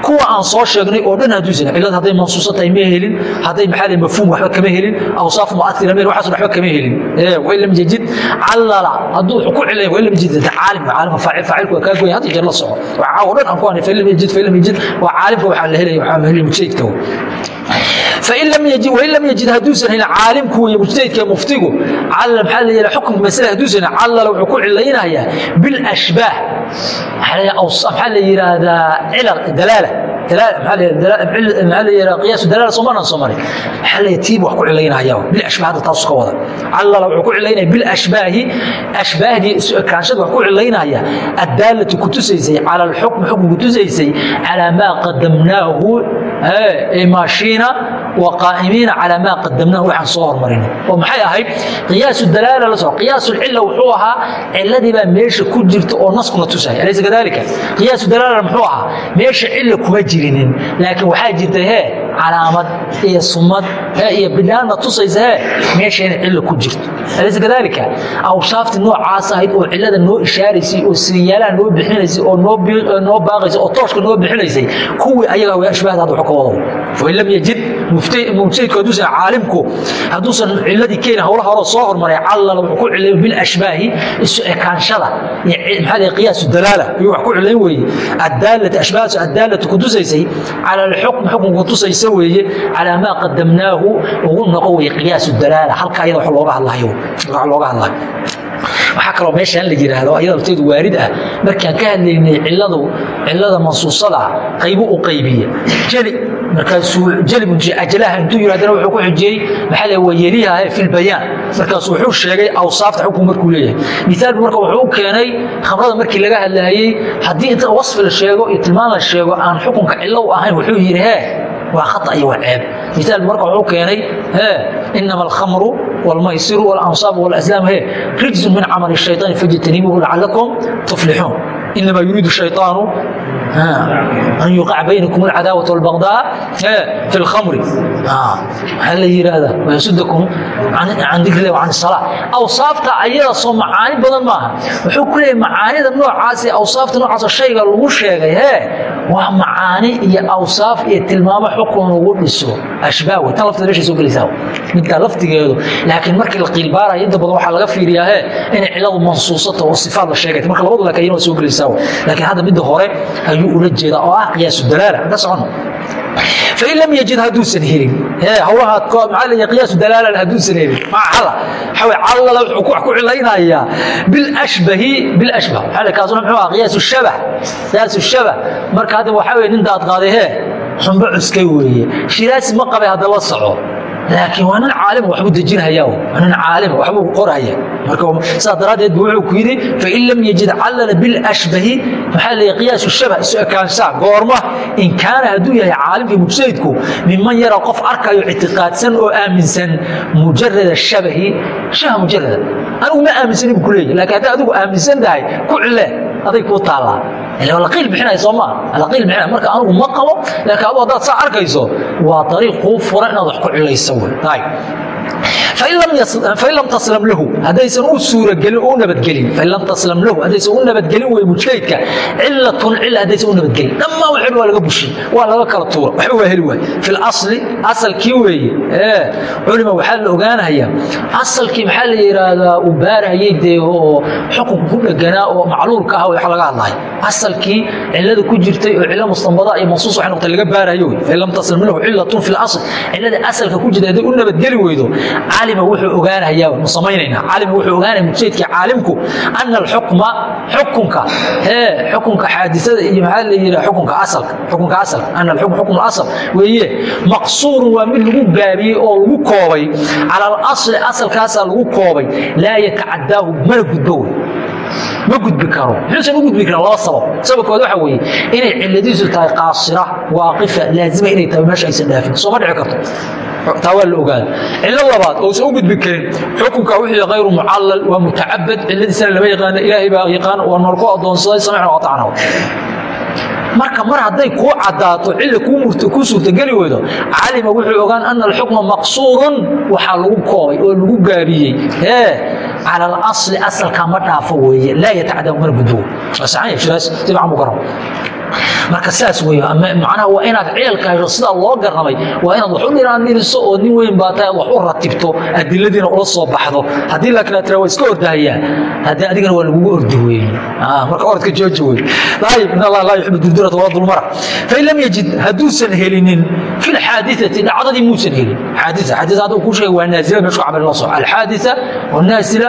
kuwa aan soo sheegnay oo dhan hadduusan cilad hadday mansuuso tahay ma helin hadday maxaa mafhuum waxba kama helin awsaaf mu'athira meel waxaas waxba kama helin. Ee lam yajid allala hadduu ku cilay way lam yajid caalim caalim faa'il faa'ilku waa kaa goy haddii jeer la soco. Waxa oo dhan aan ku aanay fa lam yajid fa lam yajid waa caalimka waxa la helay waxa ma helay mujtahidka wain lam yajid ee maashiina qaa'imiina calaa maa qadamnahu waxaan soo hormarinay oo maxay ahayd? Qiyaasu dalaala la so qiyaasulcilla wuxuu ahaa cilladii baa meesha ku jirta oo naskuna tusaya alaysa kadalika qiyaasu dalaalana muxuu ahaa meesha cilla kuma jirinin laakiin waxaa jirta hee calaamad iyo sumad iyo binaanna tusaysa hee meesha cilla ku jirto. Alaysa kadalika awshaaftii noocaas ahayd oo cillada noo ishaaraysay oo sinyaalaha noo bixinaysay oo noo baaqaysay oo tooshka noo bixinaysay kuwii ayaga ashbaahda hadda ka wado fain lam yajid hadduusan caalimku hadduusan ciladii keeni howlaha hore soo hormaray callala wuxuu ku cilayn bilashbaahi isu ekaanshada maxaa qiyaasu dalaala ayuu wax ku cilayn weeye. Addaalatu ashbaahasu addaalatu ku tusaysay cala alxukm xukunku tusaysa weeye calaa maa qadamnaahu ugu noqo weeye qiyaasu dalaala halka ayada wax looga hadlayo wax looga hadlayo waxaa kaloo meeshaan la yidhaahdo ayada lafteedu waarid ah. Markaan ka hadlaynay ciladu cilada mansuusada qaybu u qaybiya. Jeli markaasuu jalibun ajalaha intuu yidhahdana wuxuu ku xujiyey maxaa le wayeliha fi lbayaan markaasuu wuxuu sheegay awsaafta xukun markuu leeyahay. Miaalku marka wuxuu u keenay khamrada markii laga hadlaayey haddii inta wasfi la sheego iyo tilmaan la sheego aan xukunka cilo u ahayn wuxuu yidhi hee waa khata iyo waa ceeb. Miaal marka wuxuu keenay inama alkhamru والميسر والأنصاب والأزلام هي رجز من عمل الشيطان فاجتنبوه لعلكم تفلحون إنما يريد an yuqac baynakum alcadaawat wاlbagdaa fi اlkhamri waxaa la yidhaahdaa wayasudakum can dikrilah wa can isalaa awsaafta ayada soo macaani badan maaha wuxuu ku leeyay macaanida noocaasee awsaafta noocaasoo shayga lagu sheegay he waa macaani iyo awsaaf iyo tilmaamo xukun lagu dhiso ashbaa wey tan lafteeda meeshay soo gelaysaa midtaa laftigeedu laakiin markii la qiilbaarayo inta badan waxaa laga fiiriyaa he inay ciladu mansuusata oo sifaad la sheegayta marka labadu laakiin ayana waa soo gelaysaa laakiin hadda midda hore ayuu ula jeedaa oo ah qiyaasu dalaala ka socono fain lam yajid hadduusan helin. Hawlaha maxaa leeyahay qiyaasu dalaalan hadduusan helin. Maa cala waxa way callala wuxuu ku cilaynayaa bilashbahi bilashbah kaasuna muxuu ah qiyaasu shabah qiyaasu shabah. Marka hadda waxaa weeye nin qaaday hee xumbo cuskay weeye. Shiraasi ma qabay hadda la soco laakiin waa nin caalima waxbuu dejinhaya waa nin caalima waxbuu qorhaya marka sidaa daraaddeed bu wuxuu ku yidhi fain lam yajid callala bilashbahi maxaa leeyahay qiyaasu shabah isu ekaanshaa goorma in kaana hadduu yahay caalimkii mujtahidku miman yara qof arkayo ictiqaadsan oo aaminsan mujarada shabahi. Shaha mujarada anigu ma aaminsanin bu ku leeyahy laakiin hadday adigu aaminsan tahay ku cile aday kuu taallaa laqiil bixinaya soo maa laqiil bixinaya. Marka anigu ma qabo laakiin adu haddaad saa arkayso waa dariiq kuu furan inaad wax ku cilayso wey fain lam taslam lahu haddaysan u suuragelin u nabadgelin fain lam taslam lahu haddaysan u nabadgelin wey mujtahidka cilatun cila haddaysan u nabadgelin dhammaan waxba waa laga bushin waa laga kala tuura waxba waa heli waay fi lasli asalkii weeye ee culima waxaa la ogaanaya asalkii maxaa la yidhaahdaa uu baarayay dee oo xukunka ku dheganaa oo macluulka ah wax laga hadlayo asalkii cilada ku jirtay oo cilo mustanbada iyo mansuus waxay noqotay laga baarayo fain lam taslam lahu cilatun fi lasl cilada asalka ku jirta hadday u nabadgeli weydo calima wuxuu ogaanayaa ma samaynaynaa. Calima wuxuu ogaanaya mujtahidkii caalimku ana alxukma xukunka hee xukunka xaadisada iyo maxaa la yidhaha xukunka asalka xukunka asalka ana alxukm xukm asal. Weeye maqsuurun waa mid lagu gaabiyey oo lagu koobay. Cala alasli asalkaasaa lagu koobay. Laa yatacadaahu mana gudbo wey ma gudbi karo. Muxuusan u gudbi karin laba sabab. Sababkood waxa weeye inay ciladiisu tahay qaasira waaqifa laazima inay tahay meesha aysan dhaafin. Soo ma dhici karto. Taa waa la ogaada. Cilo labaad ousan u gudbi karin xukunka wixii hayru mucallal waa mutacabad ciladiisana lama yaqaana ilaahay baa yaqaan waa nool ku adoonsaday samicna watacna marka mar hadday kuu cadaato cilla kuu suurtageli weydo calima wuxuu ogaan ana alxukma maqsuurun waxaa lagu koobay oo lagu gaabiyey ee cala alasli asalkaa ma dhaafo weeye laa yatacadamu mana gudbo sifiican buu garan marka saas wey macnaha waa inaad cilalka hesho sidaa loo garramay waa inaad wax u dhinaaniriso oo nin weyn baa tahay wax u ratibto adiladiina ula soo baxdo haddii laakiin aad tira waa iska ordahayaa haddii adigana waa lagugu ordi weeye marka orodka jooji wey ayib in allah laa yuxibu durdurata wala dulmara fain lam yajid hadduusan helinin fi lxaadiثati dhacdadii muusan helin xaadisa xaadisa hadda kuu sheegay waa naazila meeshu camal la soco alxaadisa والnaasila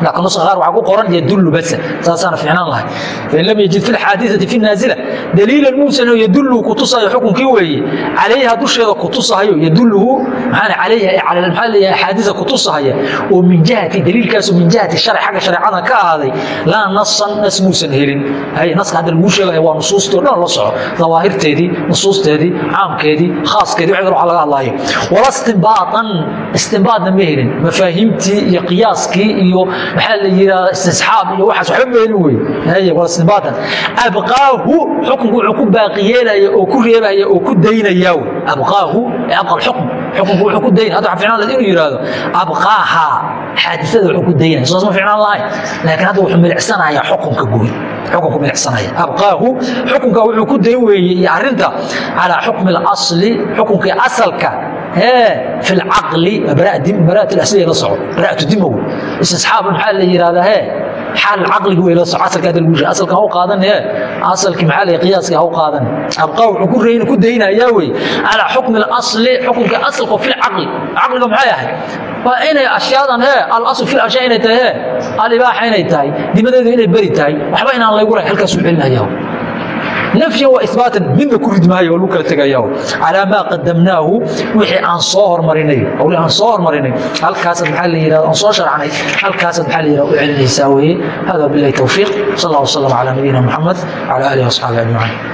wa ku oran ydul bas saasaana ficnaan lahay fain lam yajid fi xaadiثati fi naazila daliilan muusanoo yadulu kutusayo xukunkii weeye calayha dusheeda kutusahayo yaduluhu axaadiia kutusahaya oo min jihati daliilkaasu min jihati har agga shareecada ka ahaaday laa nasan nas muusan helin naska hadda laguu sheegaya waa nusuustii o dhan la soco dawaahirteedii nusuusteedii caamkeedii khaaskeedi wd wa laga hadlaayo wala istimbaaan istimbaadna ma helin mafaahiimtii iyo qiyaaskii iyo maxaa la yidhahda istisxaab iyo waxaas waxba ma helin wey hay wala istinbaatan abqaahu xukunku wuxuu ku baaqi oo ku reebaya oo ku daynaya abqaahu abqa alxukm xukunku wuxuu ku dayn hadda fiicnaan lahayd inuu yidhaahdo abqaaha xaadisada wuxuu ku daynaya soos ma fiicnaan lahayn laakiin hadda wuxuu milicsanayaa xukunka guud xukunku milicsanaya abqaahu xukunka wuxuu ku dayn weeye iyo arrinta calaa xukmi اlasli xukunkii asalka fi lcaqli baraat asliya la soco baraatu dimow istisxaab maxaa la yidhahdaa he xaal caqligi way la soco asalka hadda lagu sheegay asalka ha u qaadan he asalkii maxaa la qiyaaska ha u qaadan abqaa wuxuu ku daynayaa wey calaa xukmi اlasli xukunka asalka fi lcaqli caqliga maxay ahay waa inay ashyaadan he alasl fi ashyaa inay tahay he alibaaxa inay tahay dimadeedu inay beri tahay waxba inaan laygu lahay halkaasuu celinaya nafyan wa ibaatan midna ku rid maayo oo lagu kala tegaya calaa maa qadamnaahu wixii aan soo hormarinay wli aan soo hormarinay halkaasaad maxaa la yihahda aan soo sharxnay halkaasaad maxaa la yihahda u celinaysaa weeye hada billahi tawfiiq sal allah wasalam calaa nabiyina muxamed wcala aalihi wasxaabihi ajmaciin